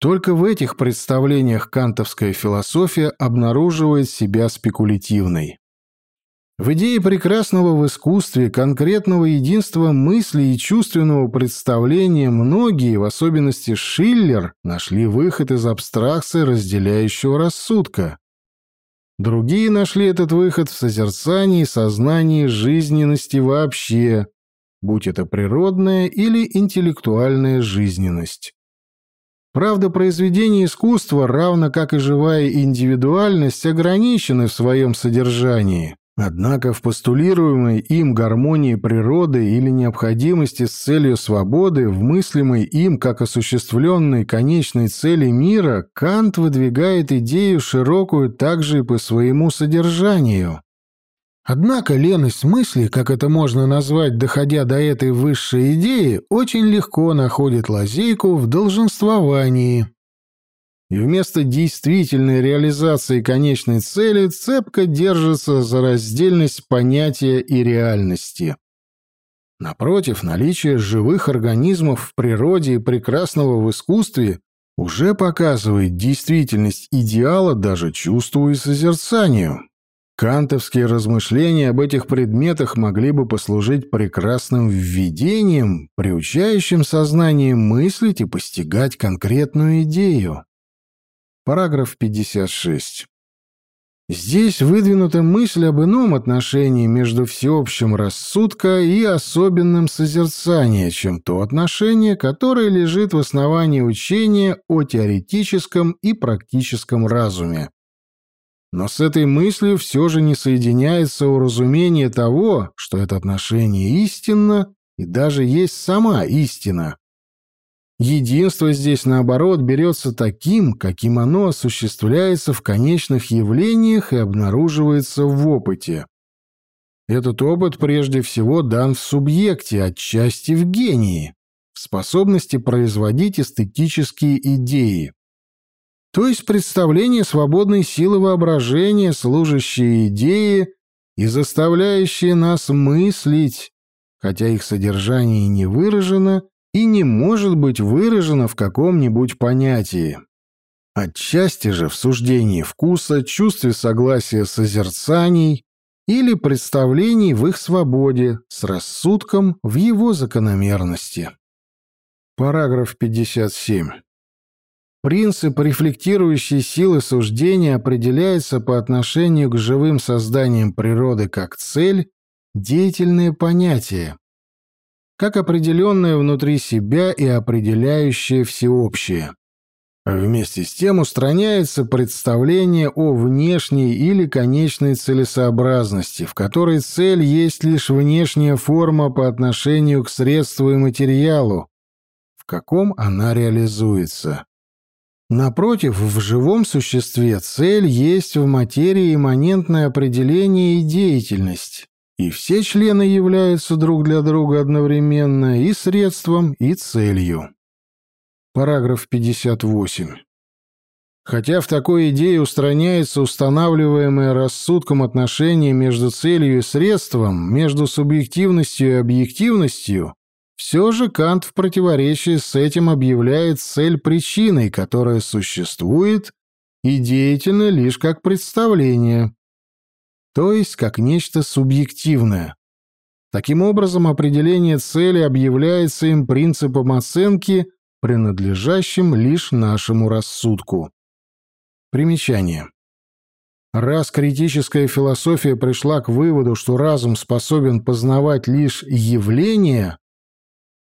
Только в этих представлениях кантовская философия обнаруживает себя спекулятивной. В идее прекрасного в искусстве, конкретного единства мысли и чувственного представления многие, в особенности Шиллер, нашли выход из абстракции разделяющего рассудка. Другие нашли этот выход в созерцании сознании жизненности вообще, будь это природная или интеллектуальная жизненность. Правда, произведения искусства, равно как и живая индивидуальность, ограничены в своем содержании. Однако в постулируемой им гармонии природы или необходимости с целью свободы, в мыслимой им как осуществленной конечной цели мира, Кант выдвигает идею широкую также и по своему содержанию. Однако леность мысли, как это можно назвать, доходя до этой высшей идеи, очень легко находит лазейку в долженствовании и вместо действительной реализации конечной цели цепко держится за раздельность понятия и реальности. Напротив, наличие живых организмов в природе и прекрасного в искусстве уже показывает действительность идеала даже чувству и созерцанию. Кантовские размышления об этих предметах могли бы послужить прекрасным введением, приучающим сознание мыслить и постигать конкретную идею. Параграф 56. Здесь выдвинута мысль об ином отношении между всеобщим рассудка и особенным созерцанием, чем то отношение, которое лежит в основании учения о теоретическом и практическом разуме. Но с этой мыслью все же не соединяется уразумение того, что это отношение истинно и даже есть сама истина. Единство здесь, наоборот, берется таким, каким оно осуществляется в конечных явлениях и обнаруживается в опыте. Этот опыт прежде всего дан в субъекте, отчасти в гении, в способности производить эстетические идеи. То есть представление свободной силы воображения, служащие идеи и заставляющие нас мыслить, хотя их содержание не выражено и не может быть выражено в каком-нибудь понятии. Отчасти же в суждении вкуса, чувстве согласия созерцаний или представлений в их свободе с рассудком в его закономерности. Параграф 57. Принцип рефлектирующей силы суждения определяется по отношению к живым созданиям природы как цель, деятельное понятие, как определенное внутри себя и определяющее всеобщее. Вместе с тем устраняется представление о внешней или конечной целесообразности, в которой цель есть лишь внешняя форма по отношению к средству и материалу, в каком она реализуется. Напротив, в живом существе цель есть в материи имманентное определение и деятельность, и все члены являются друг для друга одновременно и средством, и целью. Параграф 58. Хотя в такой идее устраняется устанавливаемое рассудком отношение между целью и средством, между субъективностью и объективностью, все же Кант в противоречии с этим объявляет цель причиной, которая существует и деятельна лишь как представление, то есть как нечто субъективное. Таким образом, определение цели объявляется им принципом оценки – принадлежащим лишь нашему рассудку. Примечание. Раз критическая философия пришла к выводу, что разум способен познавать лишь явления,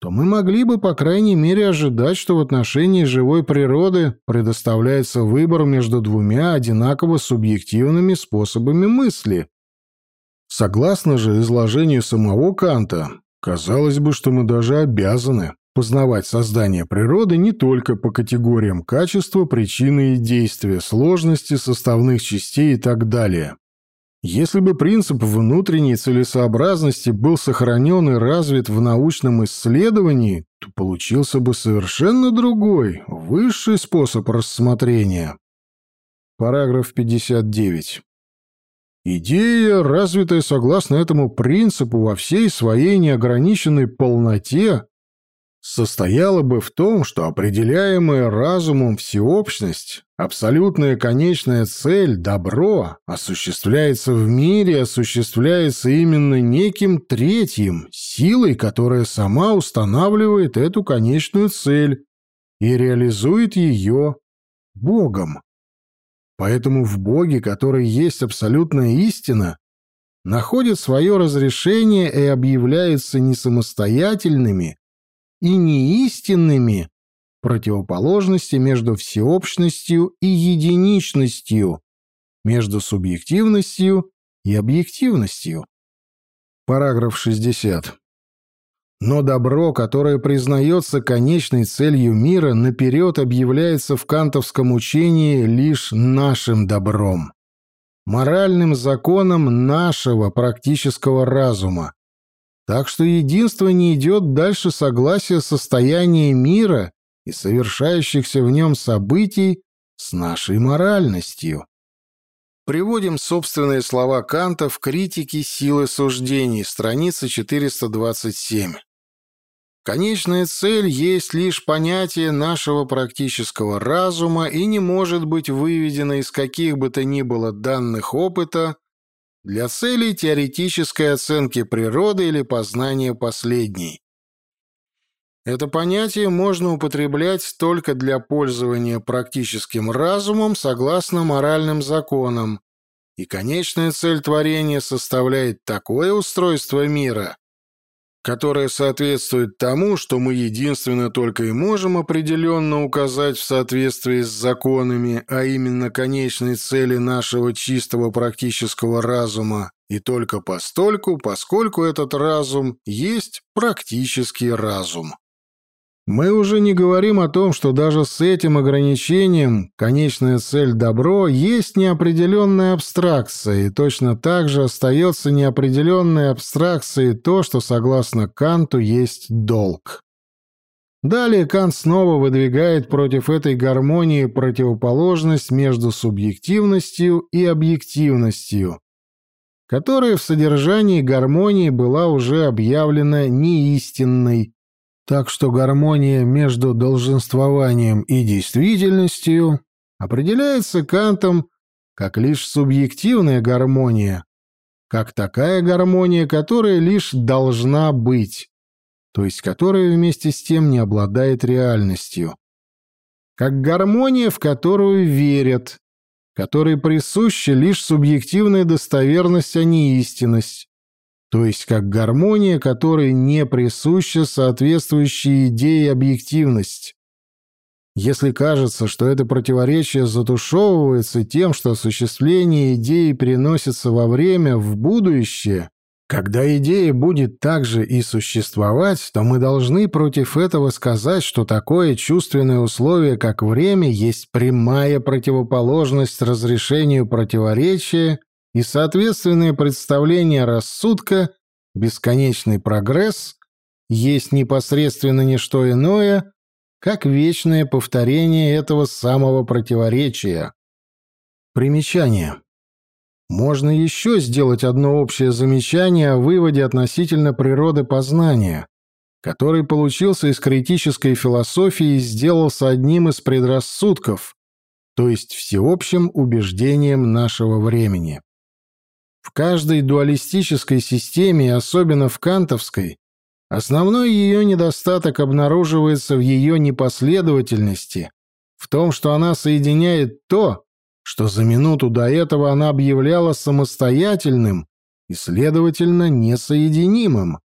то мы могли бы, по крайней мере, ожидать, что в отношении живой природы предоставляется выбор между двумя одинаково субъективными способами мысли. Согласно же изложению самого Канта, казалось бы, что мы даже обязаны познавать создание природы не только по категориям качества, причины и действия, сложности, составных частей и так далее. Если бы принцип внутренней целесообразности был сохранен и развит в научном исследовании, то получился бы совершенно другой, высший способ рассмотрения. Параграф 59. Идея, развитая согласно этому принципу во всей своей неограниченной полноте, состояла бы в том, что определяемая разумом всеобщность, абсолютная конечная цель, добро, осуществляется в мире, осуществляется именно неким третьим, силой, которая сама устанавливает эту конечную цель и реализует ее Богом. Поэтому в Боге, который есть абсолютная истина, находит свое разрешение и объявляются не самостоятельными, и неистинными противоположности между всеобщностью и единичностью, между субъективностью и объективностью. Параграф 60. Но добро, которое признается конечной целью мира, наперед объявляется в кантовском учении лишь нашим добром, моральным законом нашего практического разума, так что единство не идет дальше согласия состояния мира и совершающихся в нем событий с нашей моральностью. Приводим собственные слова Канта в критике силы суждений, страница 427. Конечная цель есть лишь понятие нашего практического разума и не может быть выведена из каких бы то ни было данных опыта для целей теоретической оценки природы или познания последней. Это понятие можно употреблять только для пользования практическим разумом согласно моральным законам, и конечная цель творения составляет такое устройство мира, которое соответствует тому, что мы единственно только и можем определенно указать в соответствии с законами, а именно конечной цели нашего чистого практического разума, и только постольку, поскольку этот разум есть практический разум. Мы уже не говорим о том, что даже с этим ограничением конечная цель добро есть неопределенная абстракция, и точно так же остается неопределенной абстракцией то, что согласно Канту есть долг. Далее Кант снова выдвигает против этой гармонии противоположность между субъективностью и объективностью, которая в содержании гармонии была уже объявлена неистинной, так что гармония между долженствованием и действительностью определяется Кантом как лишь субъективная гармония, как такая гармония, которая лишь должна быть, то есть которая вместе с тем не обладает реальностью. Как гармония, в которую верят, которой присуща лишь субъективная достоверность, а не истинность, то есть как гармония, которой не присуща соответствующая идее объективность. Если кажется, что это противоречие затушевывается тем, что осуществление идеи переносится во время, в будущее, когда идея будет также и существовать, то мы должны против этого сказать, что такое чувственное условие, как время, есть прямая противоположность разрешению противоречия и соответственное представление рассудка, бесконечный прогресс, есть непосредственно не что иное, как вечное повторение этого самого противоречия. Примечание. Можно еще сделать одно общее замечание о выводе относительно природы познания, который получился из критической философии и сделался одним из предрассудков, то есть всеобщим убеждением нашего времени. В каждой дуалистической системе, особенно в кантовской, Основной ее недостаток обнаруживается в ее непоследовательности, в том, что она соединяет то, что за минуту до этого она объявляла самостоятельным и, следовательно, несоединимым.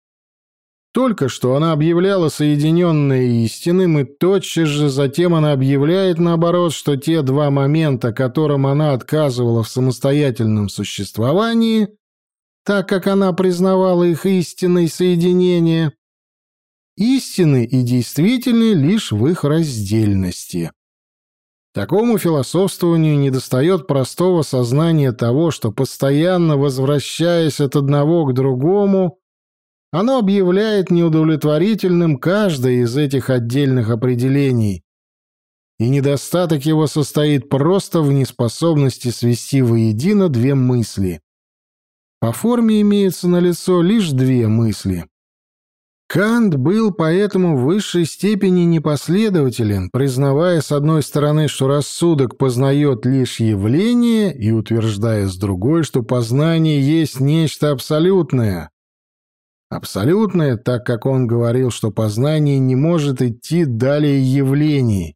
Только что она объявляла соединенное истинным, и тотчас же затем она объявляет, наоборот, что те два момента, которым она отказывала в самостоятельном существовании, так как она признавала их истинное соединение, истины и действительны лишь в их раздельности. Такому философствованию недостает простого сознания того, что, постоянно возвращаясь от одного к другому, оно объявляет неудовлетворительным каждое из этих отдельных определений, и недостаток его состоит просто в неспособности свести воедино две мысли. По форме имеются налицо лишь две мысли. Кант был поэтому в высшей степени непоследователен, признавая с одной стороны, что рассудок познает лишь явление, и утверждая с другой, что познание есть нечто абсолютное. Абсолютное, так как он говорил, что познание не может идти далее явлений,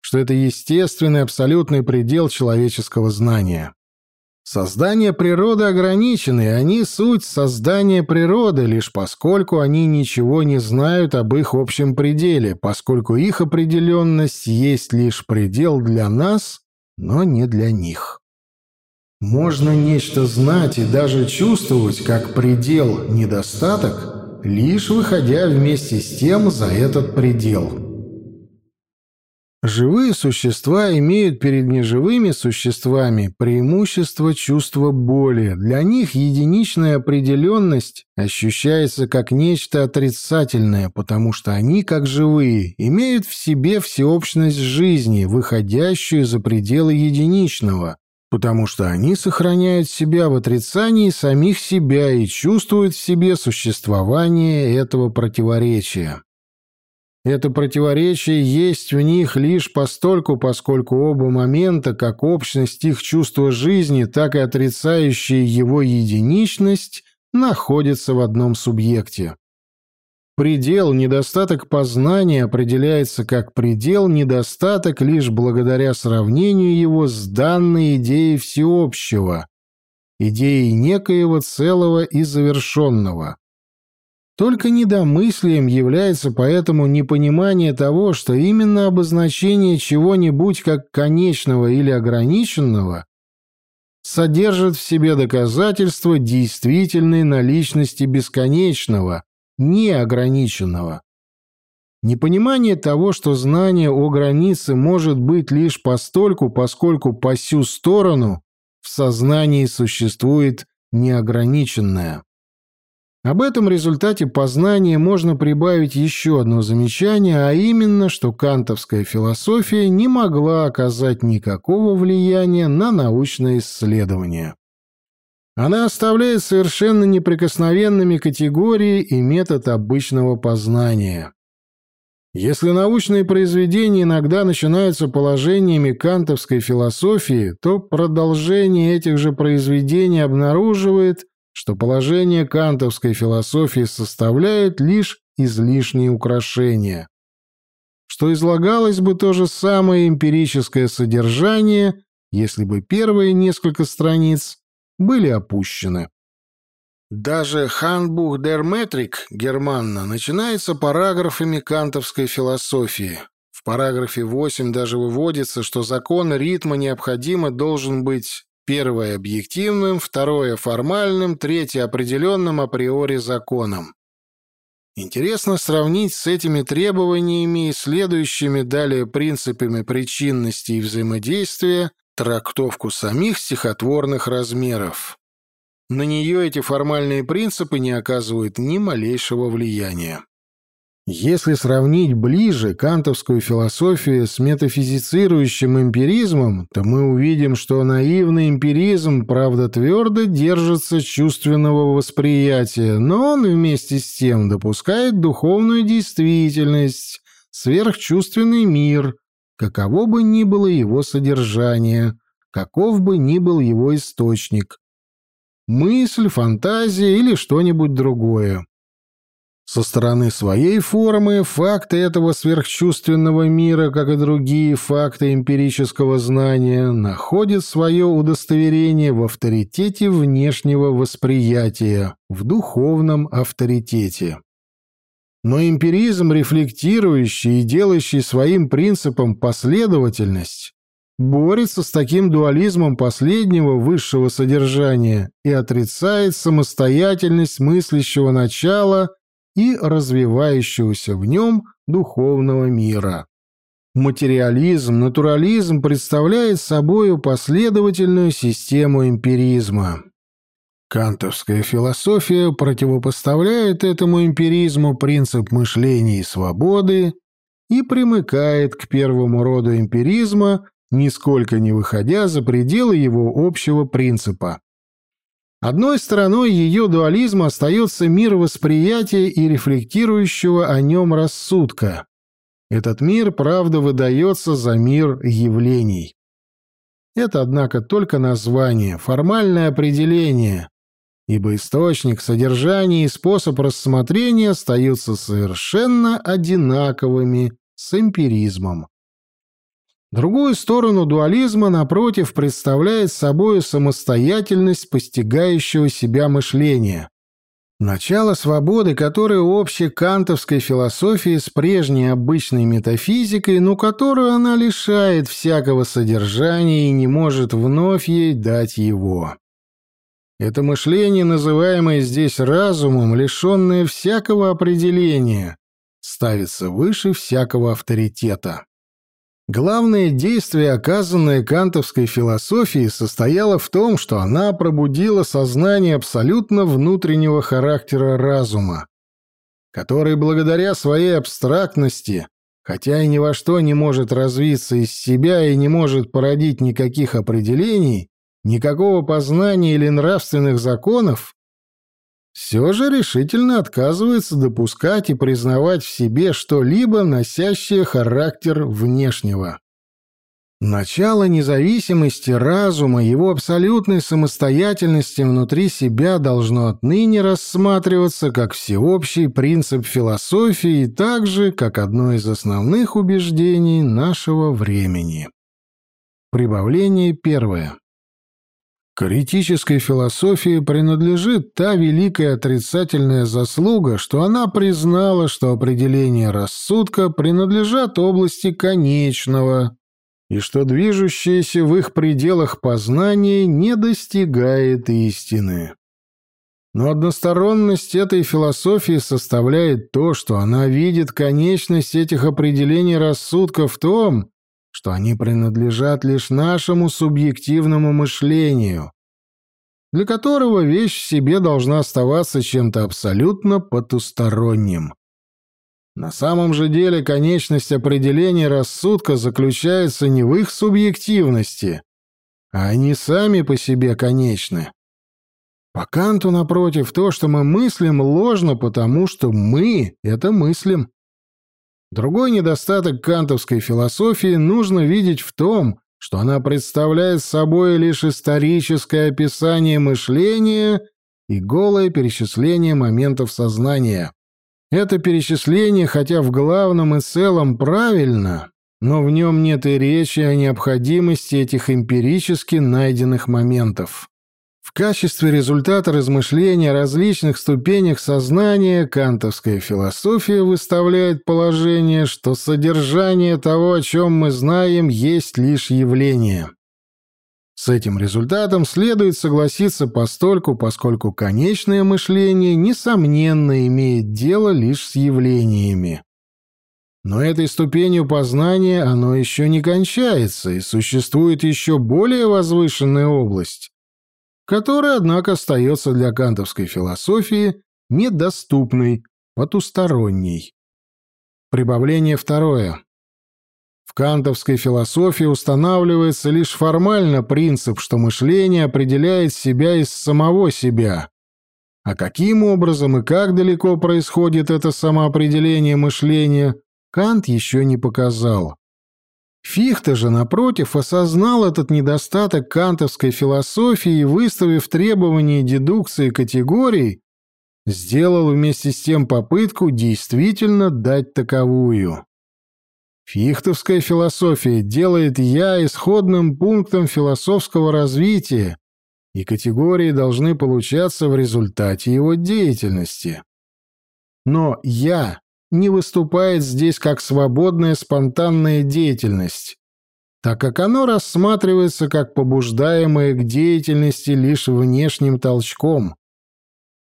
что это естественный абсолютный предел человеческого знания. Создание природы ограничены, они суть создания природы, лишь поскольку они ничего не знают об их общем пределе, поскольку их определенность есть лишь предел для нас, но не для них. Можно нечто знать и даже чувствовать как предел недостаток, лишь выходя вместе с тем за этот предел. Живые существа имеют перед неживыми существами преимущество чувства боли. Для них единичная определенность ощущается как нечто отрицательное, потому что они, как живые, имеют в себе всеобщность жизни, выходящую за пределы единичного, потому что они сохраняют себя в отрицании самих себя и чувствуют в себе существование этого противоречия. Это противоречие есть в них лишь постольку, поскольку оба момента, как общность их чувства жизни, так и отрицающая его единичность, находятся в одном субъекте. Предел, недостаток познания определяется как предел, недостаток лишь благодаря сравнению его с данной идеей всеобщего, идеей некоего целого и завершенного. Только недомыслием является поэтому непонимание того, что именно обозначение чего-нибудь как конечного или ограниченного содержит в себе доказательство действительной наличности бесконечного, неограниченного. Непонимание того, что знание о границе может быть лишь постольку, поскольку по сю сторону в сознании существует неограниченное. Об этом результате познания можно прибавить еще одно замечание, а именно, что кантовская философия не могла оказать никакого влияния на научное исследование. Она оставляет совершенно неприкосновенными категории и метод обычного познания. Если научные произведения иногда начинаются положениями кантовской философии, то продолжение этих же произведений обнаруживает – что положение кантовской философии составляет лишь излишние украшения, что излагалось бы то же самое эмпирическое содержание, если бы первые несколько страниц были опущены. Даже Handbuch der Metrik Германна начинается параграфами кантовской философии. В параграфе 8 даже выводится, что закон ритма необходимо должен быть первое объективным, второе формальным, третье определенным априори законом. Интересно сравнить с этими требованиями и следующими далее принципами причинности и взаимодействия трактовку самих стихотворных размеров. На нее эти формальные принципы не оказывают ни малейшего влияния. Если сравнить ближе кантовскую философию с метафизицирующим эмпиризмом, то мы увидим, что наивный эмпиризм, правда, твердо держится чувственного восприятия, но он вместе с тем допускает духовную действительность, сверхчувственный мир, каково бы ни было его содержание, каков бы ни был его источник, мысль, фантазия или что-нибудь другое. Со стороны своей формы факты этого сверхчувственного мира, как и другие факты эмпирического знания, находят свое удостоверение в авторитете внешнего восприятия, в духовном авторитете. Но эмпиризм, рефлектирующий и делающий своим принципом последовательность, борется с таким дуализмом последнего высшего содержания и отрицает самостоятельность мыслящего начала и развивающегося в нем духовного мира. Материализм, натурализм представляет собою последовательную систему эмпиризма. Кантовская философия противопоставляет этому эмпиризму принцип мышления и свободы и примыкает к первому роду эмпиризма нисколько не выходя за пределы его общего принципа. Одной стороной ее дуализма остается мир восприятия и рефлектирующего о нем рассудка. Этот мир, правда, выдается за мир явлений. Это, однако, только название, формальное определение, ибо источник, содержание и способ рассмотрения остаются совершенно одинаковыми с эмпиризмом. Другую сторону дуализма, напротив, представляет собой самостоятельность постигающего себя мышления. Начало свободы, которое общее кантовской философии с прежней обычной метафизикой, но которую она лишает всякого содержания и не может вновь ей дать его. Это мышление, называемое здесь разумом, лишенное всякого определения, ставится выше всякого авторитета. Главное действие, оказанное кантовской философией, состояло в том, что она пробудила сознание абсолютно внутреннего характера разума, который благодаря своей абстрактности, хотя и ни во что не может развиться из себя и не может породить никаких определений, никакого познания или нравственных законов, все же решительно отказывается допускать и признавать в себе что-либо, носящее характер внешнего. Начало независимости разума, его абсолютной самостоятельности внутри себя должно отныне рассматриваться как всеобщий принцип философии и также как одно из основных убеждений нашего времени. Прибавление первое. Критической философии принадлежит та великая отрицательная заслуга, что она признала, что определения рассудка принадлежат области конечного, и что движущееся в их пределах познание не достигает истины. Но односторонность этой философии составляет то, что она видит конечность этих определений рассудка в том, что они принадлежат лишь нашему субъективному мышлению, для которого вещь в себе должна оставаться чем-то абсолютно потусторонним. На самом же деле конечность определения рассудка заключается не в их субъективности, а они сами по себе конечны. По Канту, напротив, то, что мы мыслим, ложно, потому что мы — это мыслим. Другой недостаток кантовской философии нужно видеть в том, что она представляет собой лишь историческое описание мышления и голое перечисление моментов сознания. Это перечисление, хотя в главном и целом правильно, но в нем нет и речи о необходимости этих эмпирически найденных моментов. В качестве результата размышления о различных ступенях сознания кантовская философия выставляет положение, что содержание того, о чем мы знаем, есть лишь явление. С этим результатом следует согласиться постольку, поскольку конечное мышление, несомненно, имеет дело лишь с явлениями. Но этой ступенью познания оно еще не кончается, и существует еще более возвышенная область, которая, однако, остается для кантовской философии недоступной, потусторонней. Прибавление второе. В кантовской философии устанавливается лишь формально принцип, что мышление определяет себя из самого себя. А каким образом и как далеко происходит это самоопределение мышления, Кант еще не показал. Фихте же, напротив, осознал этот недостаток кантовской философии и, выставив требования дедукции категорий, сделал вместе с тем попытку действительно дать таковую. Фихтовская философия делает «я» исходным пунктом философского развития, и категории должны получаться в результате его деятельности. Но «я» не выступает здесь как свободная спонтанная деятельность, так как оно рассматривается как побуждаемое к деятельности лишь внешним толчком.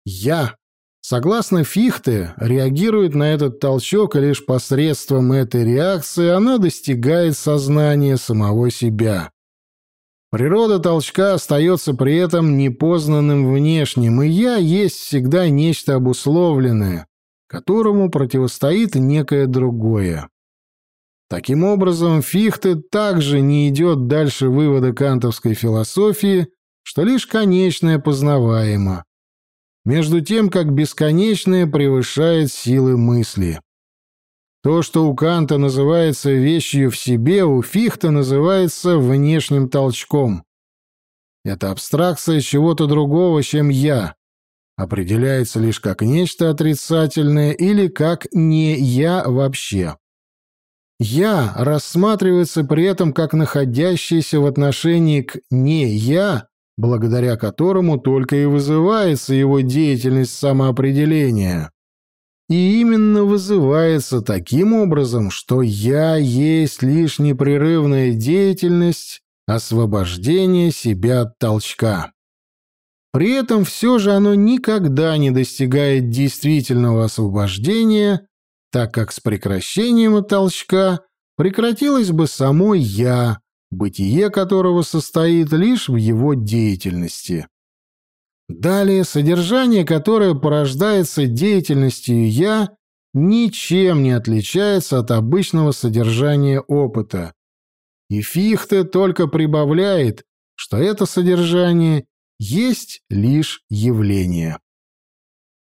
«Я» Согласно Фихте, реагирует на этот толчок, и лишь посредством этой реакции оно достигает сознания самого себя. Природа толчка остается при этом непознанным внешним, и «я» есть всегда нечто обусловленное, которому противостоит некое другое. Таким образом, Фихте также не идет дальше вывода кантовской философии, что лишь конечное познаваемо, между тем как бесконечное превышает силы мысли. То, что у Канта называется вещью в себе, у Фихта называется внешним толчком. Это абстракция чего-то другого, чем «я», определяется лишь как нечто отрицательное или как «не я вообще». «Я» рассматривается при этом как находящееся в отношении к «не я», благодаря которому только и вызывается его деятельность самоопределения. И именно вызывается таким образом, что «я» есть лишь непрерывная деятельность освобождения себя от толчка. При этом все же оно никогда не достигает действительного освобождения, так как с прекращением толчка прекратилось бы само «я», бытие которого состоит лишь в его деятельности. Далее, содержание, которое порождается деятельностью «я», ничем не отличается от обычного содержания опыта. И Фихте только прибавляет, что это содержание есть лишь явление.